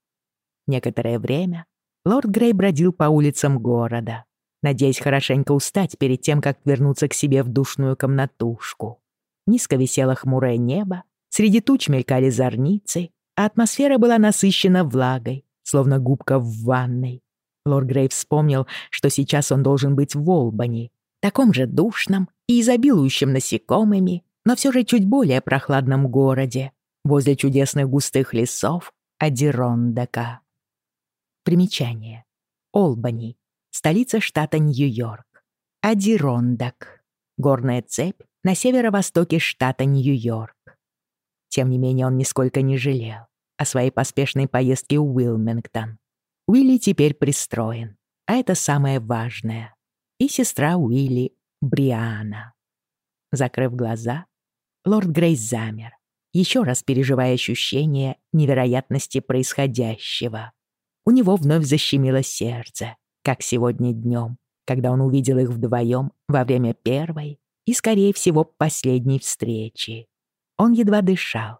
Некоторое время лорд Грей бродил по улицам города надеясь хорошенько устать перед тем, как вернуться к себе в душную комнатушку. Низко висело хмурое небо, среди туч мелькали зорницы, а атмосфера была насыщена влагой, словно губка в ванной. Лорд Грей вспомнил, что сейчас он должен быть в Олбани, таком же душном и изобилующем насекомыми, но все же чуть более прохладном городе, возле чудесных густых лесов Адирондека. Примечание. Олбани столица штата Нью-Йорк. Адирондак, горная цепь на северо-востоке штата Нью-Йорк. Тем не менее он нисколько не жалел о своей поспешной поездке в Уилмингтон. Уилли теперь пристроен, а это самое важное. И сестра Уилли — Бриана. Закрыв глаза, лорд Грейс замер, еще раз переживая ощущение невероятности происходящего. У него вновь защемило сердце, как сегодня днем, когда он увидел их вдвоем во время первой и, скорее всего, последней встречи. Он едва дышал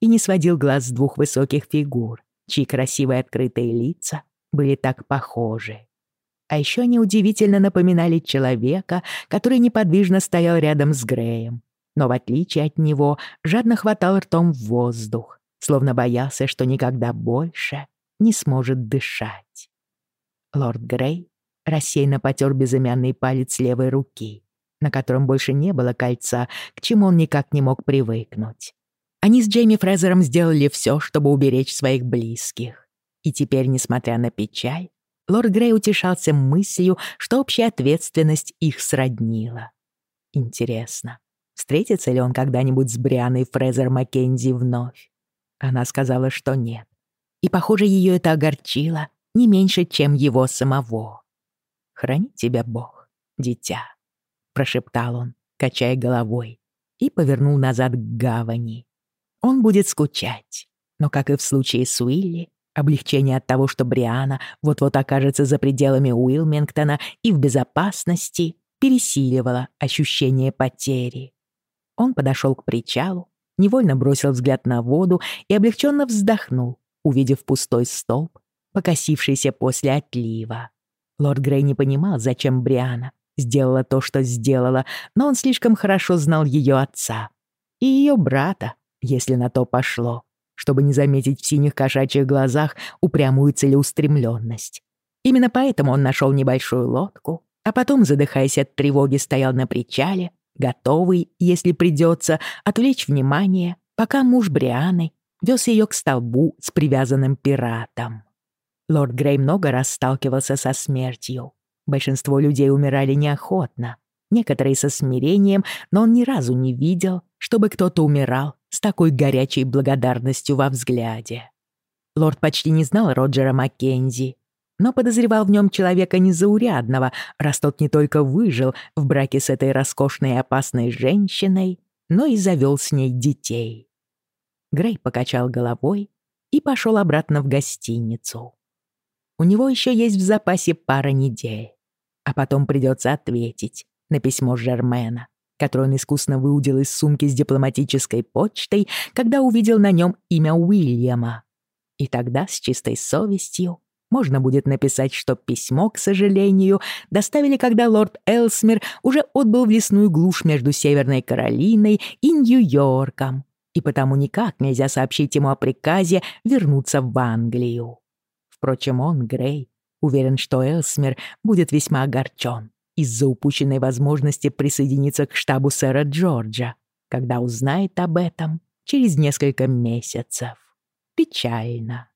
и не сводил глаз с двух высоких фигур, чьи красивые открытые лица были так похожи. А еще они удивительно напоминали человека, который неподвижно стоял рядом с Греем, но в отличие от него жадно хватал ртом в воздух, словно боялся, что никогда больше не сможет дышать. Лорд Грей рассеянно потер безымянный палец левой руки, на котором больше не было кольца, к чему он никак не мог привыкнуть. Они с Джейми Фрезером сделали все, чтобы уберечь своих близких. И теперь, несмотря на печаль, лорд Грей утешался мыслью, что общая ответственность их сроднила. Интересно, встретится ли он когда-нибудь с Брианой Фрезер Маккензи вновь? Она сказала, что нет. И, похоже, ее это огорчило не меньше, чем его самого. «Храни тебя Бог, дитя», — прошептал он, качая головой, и повернул назад к гавани. Он будет скучать, но, как и в случае с Уилли, Облегчение от того, что Бриана вот-вот окажется за пределами Уилмингтона и в безопасности, пересиливало ощущение потери. Он подошел к причалу, невольно бросил взгляд на воду и облегченно вздохнул, увидев пустой столб, покосившийся после отлива. Лорд Грей не понимал, зачем Бриана сделала то, что сделала, но он слишком хорошо знал ее отца и ее брата, если на то пошло, чтобы не заметить в синих кошачьих глазах упрямую целеустремленность. Именно поэтому он нашел небольшую лодку, а потом, задыхаясь от тревоги, стоял на причале, готовый, если придется, отвлечь внимание, пока муж Брианы вез ее к столбу с привязанным пиратом. Лорд Грей много раз сталкивался со смертью. Большинство людей умирали неохотно, некоторые со смирением, но он ни разу не видел, чтобы кто-то умирал с такой горячей благодарностью во взгляде. Лорд почти не знал Роджера Маккензи, но подозревал в нем человека незаурядного, раз тот не только выжил в браке с этой роскошной и опасной женщиной, но и завел с ней детей. Грей покачал головой и пошел обратно в гостиницу. У него еще есть в запасе пара недель, а потом придется ответить на письмо Жермена, которое он искусно выудил из сумки с дипломатической почтой, когда увидел на нем имя Уильяма. И тогда с чистой совестью можно будет написать, что письмо, к сожалению, доставили, когда лорд Элсмер уже отбыл в лесную глушь между Северной Каролиной и Нью-Йорком, и потому никак нельзя сообщить ему о приказе вернуться в Англию. Впрочем, он, Грей, уверен, что Элсмер будет весьма огорчен из-за упущенной возможности присоединиться к штабу сэра Джорджа, когда узнает об этом через несколько месяцев. Печально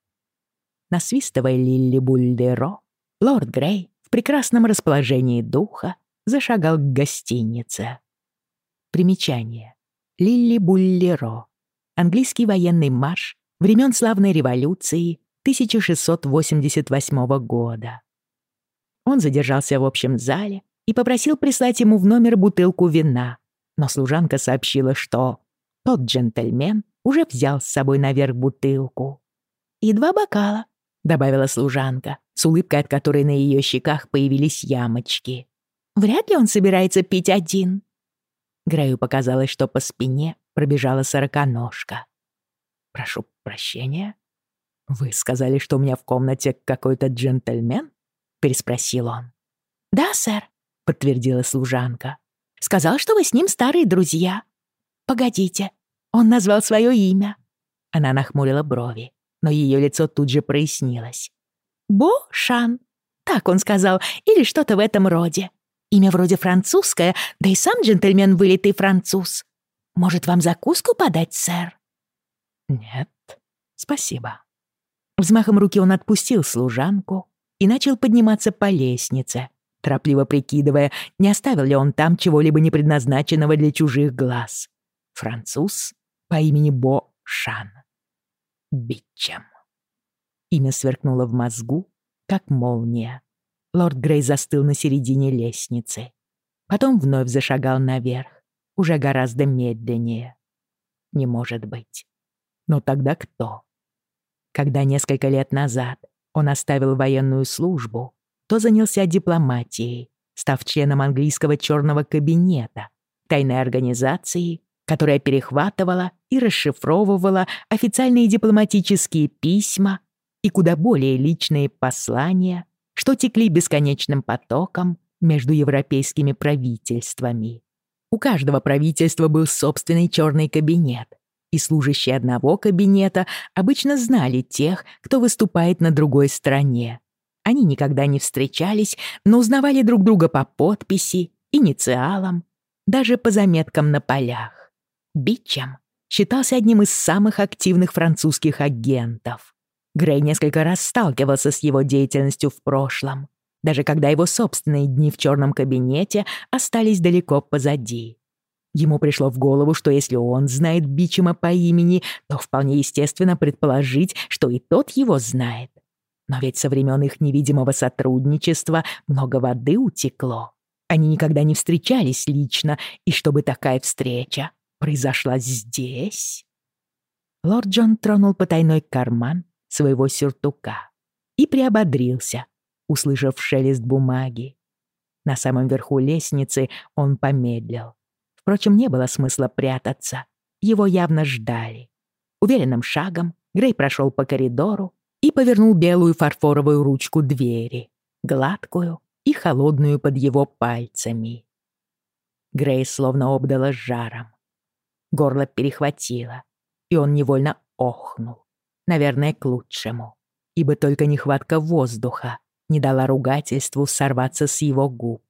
насвистывая Лилли Бульдеро, лорд Грей в прекрасном расположении духа зашагал к гостинице. Примечание. Лилли Буллеро. Английский военный марш времен славной революции 1688 года. Он задержался в общем зале и попросил прислать ему в номер бутылку вина, но служанка сообщила, что тот джентльмен уже взял с собой наверх бутылку. «И два бокала», добавила служанка, с улыбкой от которой на ее щеках появились ямочки. «Вряд ли он собирается пить один». Грею показалось, что по спине пробежала сороконожка. «Прошу прощения. Вы сказали, что у меня в комнате какой-то джентльмен?» — переспросил он. «Да, сэр», — подтвердила служанка. «Сказал, что вы с ним старые друзья». «Погодите, он назвал свое имя». Она нахмурила брови но ее лицо тут же прояснилось. «Бо-Шан», так он сказал, или что-то в этом роде. Имя вроде французское, да и сам джентльмен вылитый француз. Может, вам закуску подать, сэр?» «Нет, спасибо». Взмахом руки он отпустил служанку и начал подниматься по лестнице, торопливо прикидывая, не оставил ли он там чего-либо не предназначенного для чужих глаз. Француз по имени Бо Шан. Бичем. Имя сверкнуло в мозгу, как молния. Лорд Грей застыл на середине лестницы. Потом вновь зашагал наверх, уже гораздо медленнее. Не может быть. Но тогда кто? Когда несколько лет назад он оставил военную службу, то занялся дипломатией, став членом английского черного кабинета, тайной организации, которая перехватывала и расшифровывала официальные дипломатические письма и куда более личные послания, что текли бесконечным потоком между европейскими правительствами. У каждого правительства был собственный черный кабинет, и служащие одного кабинета обычно знали тех, кто выступает на другой стороне. Они никогда не встречались, но узнавали друг друга по подписи, инициалам, даже по заметкам на полях. Бичем считался одним из самых активных французских агентов. Грей несколько раз сталкивался с его деятельностью в прошлом, даже когда его собственные дни в черном кабинете остались далеко позади. Ему пришло в голову, что если он знает Бичема по имени, то вполне естественно предположить, что и тот его знает. Но ведь со времен их невидимого сотрудничества много воды утекло. Они никогда не встречались лично, и чтобы такая встреча произошла здесь?» Лорд Джон тронул потайной карман своего сюртука и приободрился, услышав шелест бумаги. На самом верху лестницы он помедлил. Впрочем, не было смысла прятаться. Его явно ждали. Уверенным шагом Грей прошел по коридору и повернул белую фарфоровую ручку двери, гладкую и холодную под его пальцами. Грей словно обдала жаром. Горло перехватило, и он невольно охнул. Наверное, к лучшему, ибо только нехватка воздуха не дала ругательству сорваться с его губ.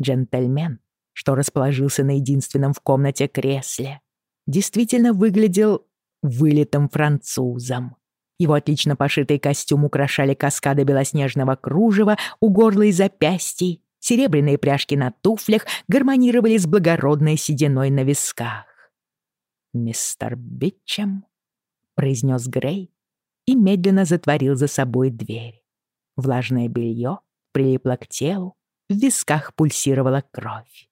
Джентльмен, что расположился на единственном в комнате кресле, действительно выглядел вылитым французом. Его отлично пошитый костюм украшали каскады белоснежного кружева у горла и запястий, серебряные пряжки на туфлях гармонировали с благородной сединой на висках. «Мистер Бичем», — произнес Грей и медленно затворил за собой дверь. Влажное белье прилипло к телу, в висках пульсировала кровь.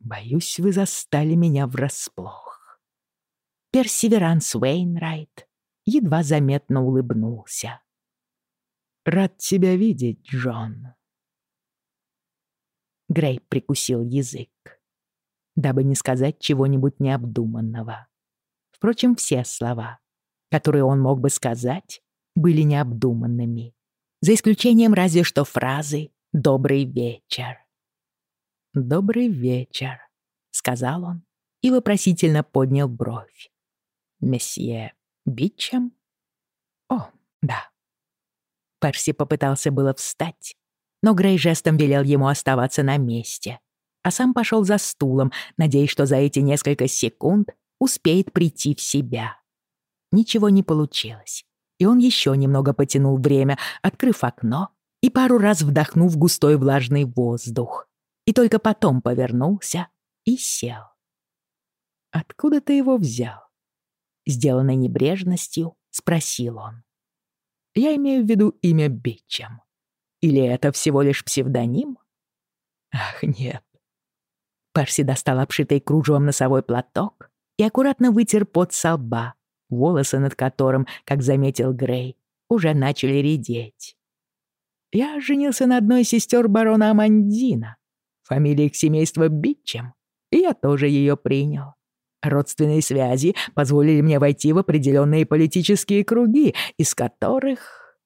«Боюсь, вы застали меня врасплох». Персеверанс Уэйнрайт едва заметно улыбнулся. «Рад тебя видеть, Джон». Грей прикусил язык, дабы не сказать чего-нибудь необдуманного. Впрочем, все слова, которые он мог бы сказать, были необдуманными, за исключением разве что фразы «добрый вечер». «Добрый вечер», — сказал он и вопросительно поднял бровь. «Месье Бичем?» «О, да». Перси попытался было встать, но Грей жестом велел ему оставаться на месте, а сам пошел за стулом, надеясь, что за эти несколько секунд успеет прийти в себя. Ничего не получилось, и он еще немного потянул время, открыв окно и пару раз вдохнув густой влажный воздух, и только потом повернулся и сел. «Откуда ты его взял?» Сделанной небрежностью спросил он. «Я имею в виду имя Бичем. Или это всего лишь псевдоним?» «Ах, нет». Перси достал обшитый кружевом носовой платок и аккуратно вытер пот со лба, волосы над которым, как заметил Грей, уже начали редеть. «Я женился на одной из сестер барона Амандина, фамилия их семейства Бичем, и я тоже ее принял. Родственные связи позволили мне войти в определенные политические круги, из которых...»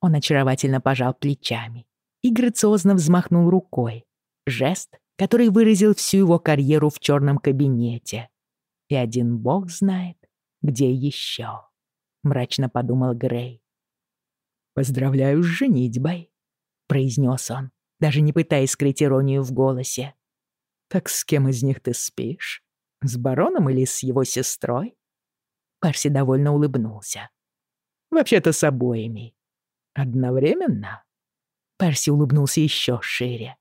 Он очаровательно пожал плечами и грациозно взмахнул рукой. Жест, который выразил всю его карьеру в черном кабинете. И один бог знает, где еще, мрачно подумал Грей. «Поздравляю с женитьбой», — произнес он, даже не пытаясь скрыть иронию в голосе. «Так с кем из них ты спишь? С бароном или с его сестрой?» Перси довольно улыбнулся. «Вообще-то с обоими. Одновременно?» Перси улыбнулся еще шире.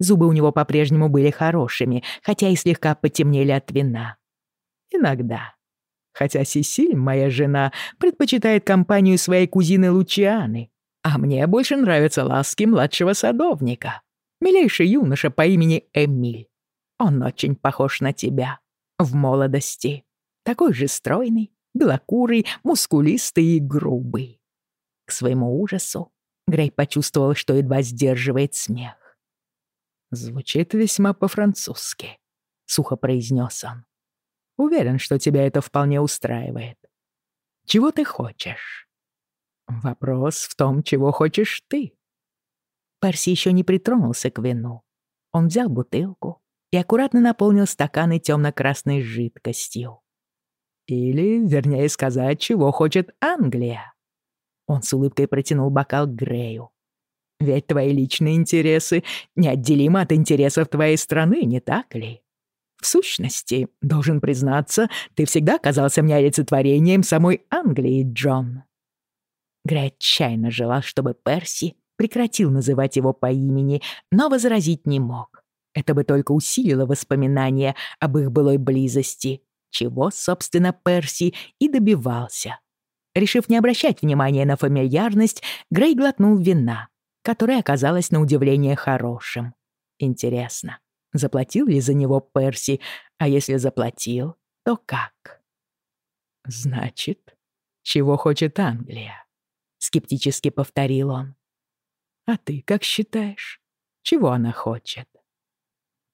Зубы у него по-прежнему были хорошими, хотя и слегка потемнели от вина. «Иногда. Хотя Сесиль, моя жена, предпочитает компанию своей кузины Лучианы, а мне больше нравятся ласки младшего садовника. Милейший юноша по имени Эмиль. Он очень похож на тебя. В молодости. Такой же стройный, белокурый, мускулистый и грубый. К своему ужасу Грей почувствовал, что едва сдерживает смех. «Звучит весьма по-французски», — сухо произнес он. Уверен, что тебя это вполне устраивает. Чего ты хочешь? Вопрос в том, чего хочешь ты. Перси еще не притронулся к вину. Он взял бутылку и аккуратно наполнил стаканы темно-красной жидкостью. Или, вернее сказать, чего хочет Англия. Он с улыбкой протянул бокал к Грею. Ведь твои личные интересы неотделимы от интересов твоей страны, не так ли? В сущности, должен признаться, ты всегда казался мне олицетворением самой Англии, Джон». Грей отчаянно желал, чтобы Перси прекратил называть его по имени, но возразить не мог. Это бы только усилило воспоминания об их былой близости, чего, собственно, Перси и добивался. Решив не обращать внимания на фамильярность, Грей глотнул вина, которое оказалось на удивление хорошим. Интересно, Заплатил ли за него Перси, а если заплатил, то как? Значит, чего хочет Англия», — скептически повторил он. «А ты как считаешь, чего она хочет?»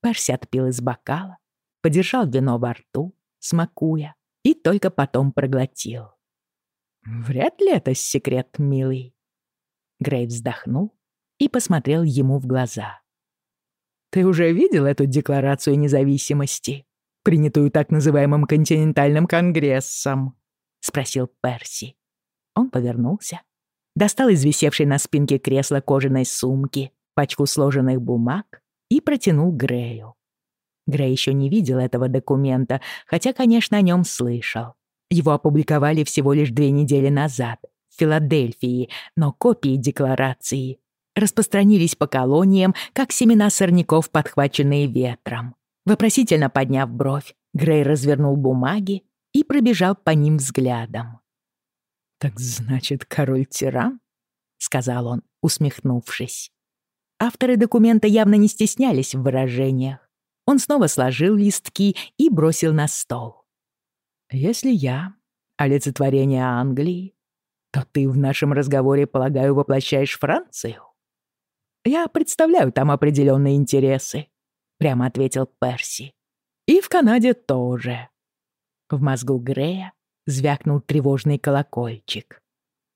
Перси отпил из бокала, подержал вино во рту, смакуя, и только потом проглотил. «Вряд ли это секрет, милый». Грей вздохнул и посмотрел ему в глаза. «Ты уже видел эту декларацию независимости, принятую так называемым континентальным конгрессом?» — спросил Перси. Он повернулся, достал из висевшей на спинке кресла кожаной сумки пачку сложенных бумаг и протянул Грею. Грей еще не видел этого документа, хотя, конечно, о нем слышал. Его опубликовали всего лишь две недели назад в Филадельфии, но копии декларации распространились по колониям, как семена сорняков, подхваченные ветром. Вопросительно подняв бровь, Грей развернул бумаги и пробежал по ним взглядом. «Так значит, король-тиран?» — сказал он, усмехнувшись. Авторы документа явно не стеснялись в выражениях. Он снова сложил листки и бросил на стол. «Если я олицетворение Англии, то ты в нашем разговоре, полагаю, воплощаешь Францию?» «Я представляю там определенные интересы», — прямо ответил Перси. «И в Канаде тоже». В мозгу Грея звякнул тревожный колокольчик.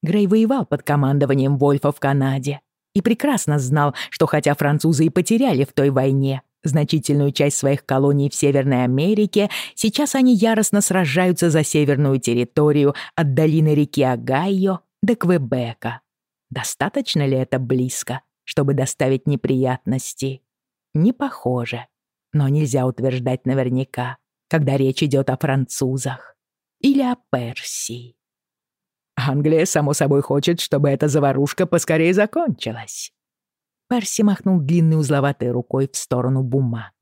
Грей воевал под командованием Вольфа в Канаде и прекрасно знал, что хотя французы и потеряли в той войне значительную часть своих колоний в Северной Америке, сейчас они яростно сражаются за северную территорию от долины реки Огайо до Квебека. Достаточно ли это близко, чтобы доставить неприятности? Не похоже, но нельзя утверждать наверняка, когда речь идет о французах или о Персии. Англия, само собой, хочет, чтобы эта заварушка поскорее закончилась. Перси махнул длинной узловатой рукой в сторону бумаг.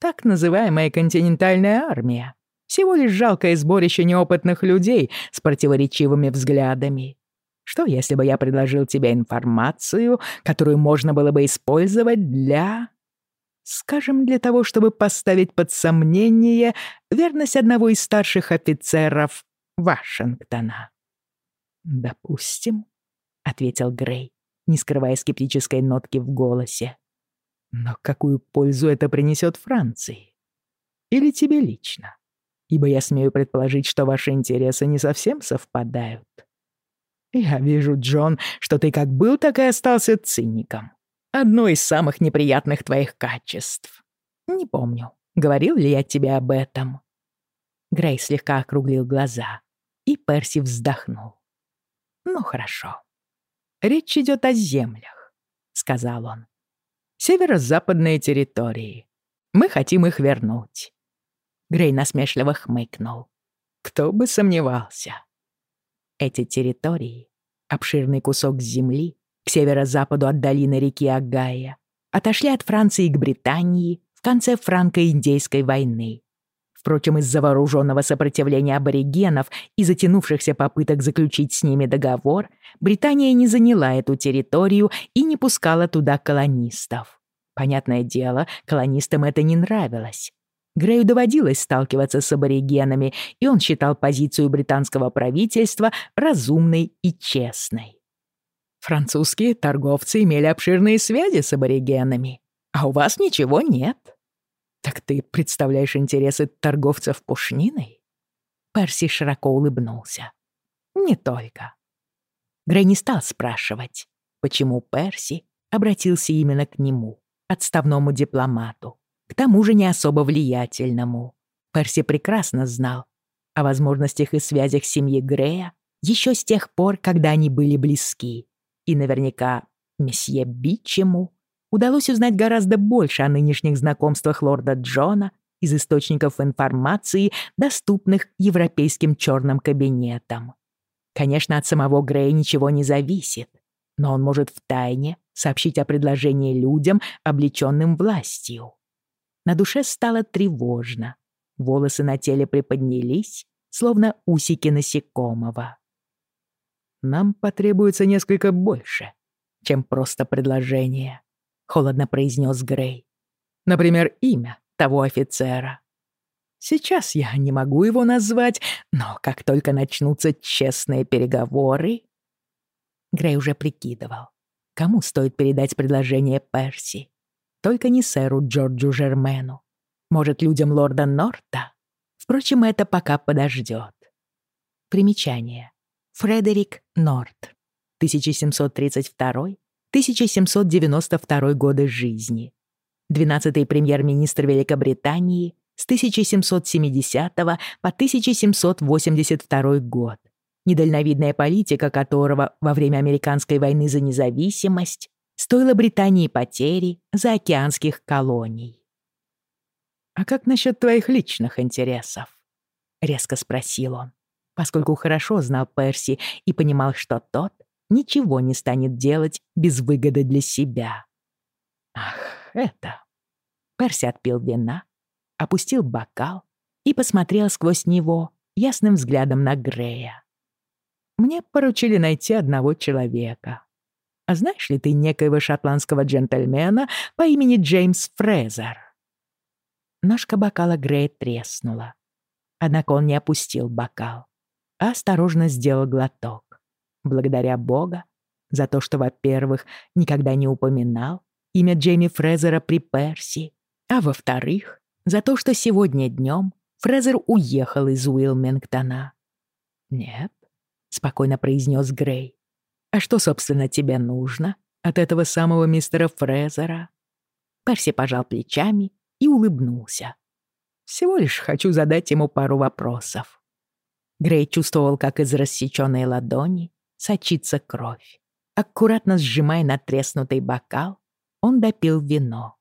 Так называемая континентальная армия. Всего лишь жалкое сборище неопытных людей с противоречивыми взглядами. Что, если бы я предложил тебе информацию, которую можно было бы использовать для... Скажем, для того, чтобы поставить под сомнение верность одного из старших офицеров Вашингтона? «Допустим», — ответил Грей не скрывая скептической нотки в голосе. «Но какую пользу это принесет Франции? Или тебе лично? Ибо я смею предположить, что ваши интересы не совсем совпадают. Я вижу, Джон, что ты как был, так и остался циником. Одно из самых неприятных твоих качеств. Не помню, говорил ли я тебе об этом». Грей слегка округлил глаза, и Перси вздохнул. «Ну, хорошо. Речь идет о землях», — сказал он. «Северо-западные территории. Мы хотим их вернуть». Грей насмешливо хмыкнул. «Кто бы сомневался». Эти территории, обширный кусок земли к северо-западу от долины реки Агая, отошли от Франции к Британии в конце франко-индейской войны Впрочем, из-за вооруженного сопротивления аборигенов и затянувшихся попыток заключить с ними договор, Британия не заняла эту территорию и не пускала туда колонистов. Понятное дело, колонистам это не нравилось. Грею доводилось сталкиваться с аборигенами, и он считал позицию британского правительства разумной и честной. Французские торговцы имели обширные связи с аборигенами, а у вас ничего нет. «Так ты представляешь интересы торговцев пушниной?» Перси широко улыбнулся. «Не только». Грей не стал спрашивать, почему Перси обратился именно к нему, отставному дипломату, к тому же не особо влиятельному. Перси прекрасно знал о возможностях и связях семьи Грея еще с тех пор, когда они были близки, и наверняка месье Бичему удалось узнать гораздо больше о нынешних знакомствах лорда Джона из источников информации, доступных европейским черным кабинетам. Конечно, от самого Грея ничего не зависит, но он может втайне сообщить о предложении людям, облеченным властью. На душе стало тревожно. Волосы на теле приподнялись, словно усики насекомого. «Нам потребуется несколько больше, чем просто предложение», — холодно произнес Грей. «Например, имя того офицера». Сейчас я не могу его назвать, но как только начнутся честные переговоры...» Грей уже прикидывал, кому стоит передать предложение Перси. Только не сэру Джорджу Жермену. Может, людям лорда Норта? Впрочем, это пока подождет. Примечание. Фредерик Норт. 1732-1792 годы жизни. 12-й премьер-министр Великобритании с 1770 по 1782 год, недальновидная политика которого во время Американской войны за независимость стоила Британии потери заокеанских колоний. «А как насчет твоих личных интересов?» — резко спросил он, поскольку хорошо знал Перси и понимал, что тот ничего не станет делать без выгоды для себя. «Ах, это...» Перси отпил вина, опустил бокал и посмотрел сквозь него ясным взглядом на Грея. «Мне поручили найти одного человека. А знаешь ли ты некоего шотландского джентльмена по имени Джеймс Фрезер?» Ножка бокала Грея треснула. Однако он не опустил бокал, а осторожно сделал глоток. Благодаря Бога за то, что, во-первых, никогда не упоминал имя Джейми Фрезера при Перси, а во-вторых, за то, что сегодня днем Фрезер уехал из Уилмингтона. «Нет», — спокойно произнес Грей. «А что, собственно, тебе нужно от этого самого мистера Фрезера?» Перси пожал плечами и улыбнулся. «Всего лишь хочу задать ему пару вопросов». Грей чувствовал, как из рассеченной ладони сочится кровь. Аккуратно сжимая натреснутый бокал, он допил вино.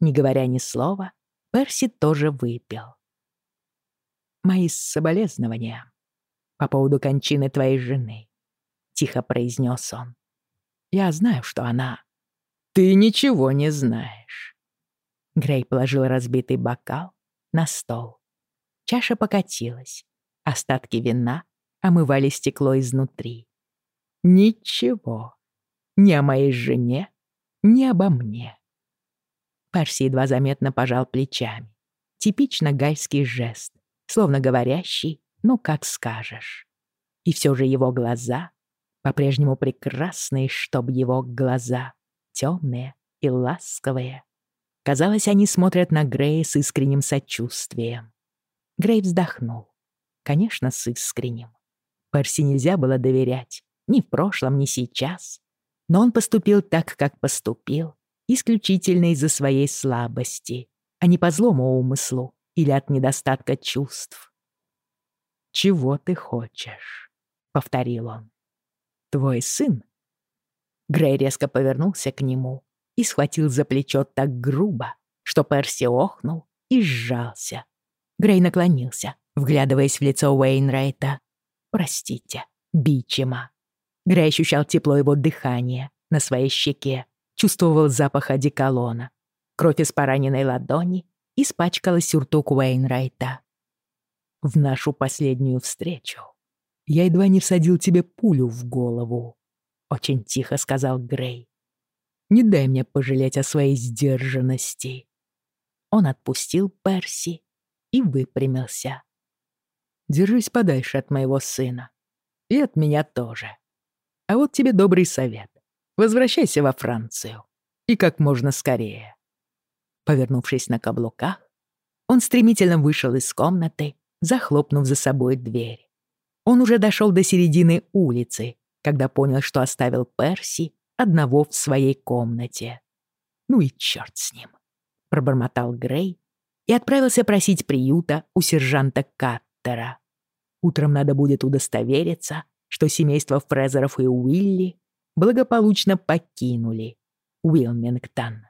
Не говоря ни слова, Перси тоже выпил. «Мои соболезнования по поводу кончины твоей жены», — тихо произнес он. «Я знаю, что она...» «Ты ничего не знаешь». Грей положил разбитый бокал на стол. Чаша покатилась. Остатки вина омывали стекло изнутри. «Ничего. Ни о моей жене, ни обо мне. Парси едва заметно пожал плечами. Типично гальский жест, словно говорящий «ну как скажешь». И все же его глаза, по-прежнему прекрасные, чтоб его глаза, темные и ласковые. Казалось, они смотрят на Грея с искренним сочувствием. Грей вздохнул. Конечно, с искренним. Перси нельзя было доверять ни в прошлом, ни сейчас. Но он поступил так, как поступил, исключительно из-за своей слабости, а не по злому умыслу или от недостатка чувств. «Чего ты хочешь?» — повторил он. «Твой сын?» Грей резко повернулся к нему и схватил за плечо так грубо, что Перси охнул и сжался. Грей наклонился, вглядываясь в лицо Уэйнрайта. «Простите, Бичема». Грей ощущал тепло его дыхания на своей щеке чувствовал запах одеколона. Кровь из пораненной ладони испачкала сюртук Уэйнрайта. «В нашу последнюю встречу я едва не всадил тебе пулю в голову», — очень тихо сказал Грей. «Не дай мне пожалеть о своей сдержанности». Он отпустил Перси и выпрямился. «Держись подальше от моего сына. И от меня тоже. А вот тебе добрый совет. Возвращайся во Францию. И как можно скорее». Повернувшись на каблуках, он стремительно вышел из комнаты, захлопнув за собой дверь. Он уже дошел до середины улицы, когда понял, что оставил Перси одного в своей комнате. «Ну и черт с ним», — пробормотал Грей и отправился просить приюта у сержанта Каттера. Утром надо будет удостовериться, что семейство Фрезеров и Уилли благополучно покинули Уилмингтон.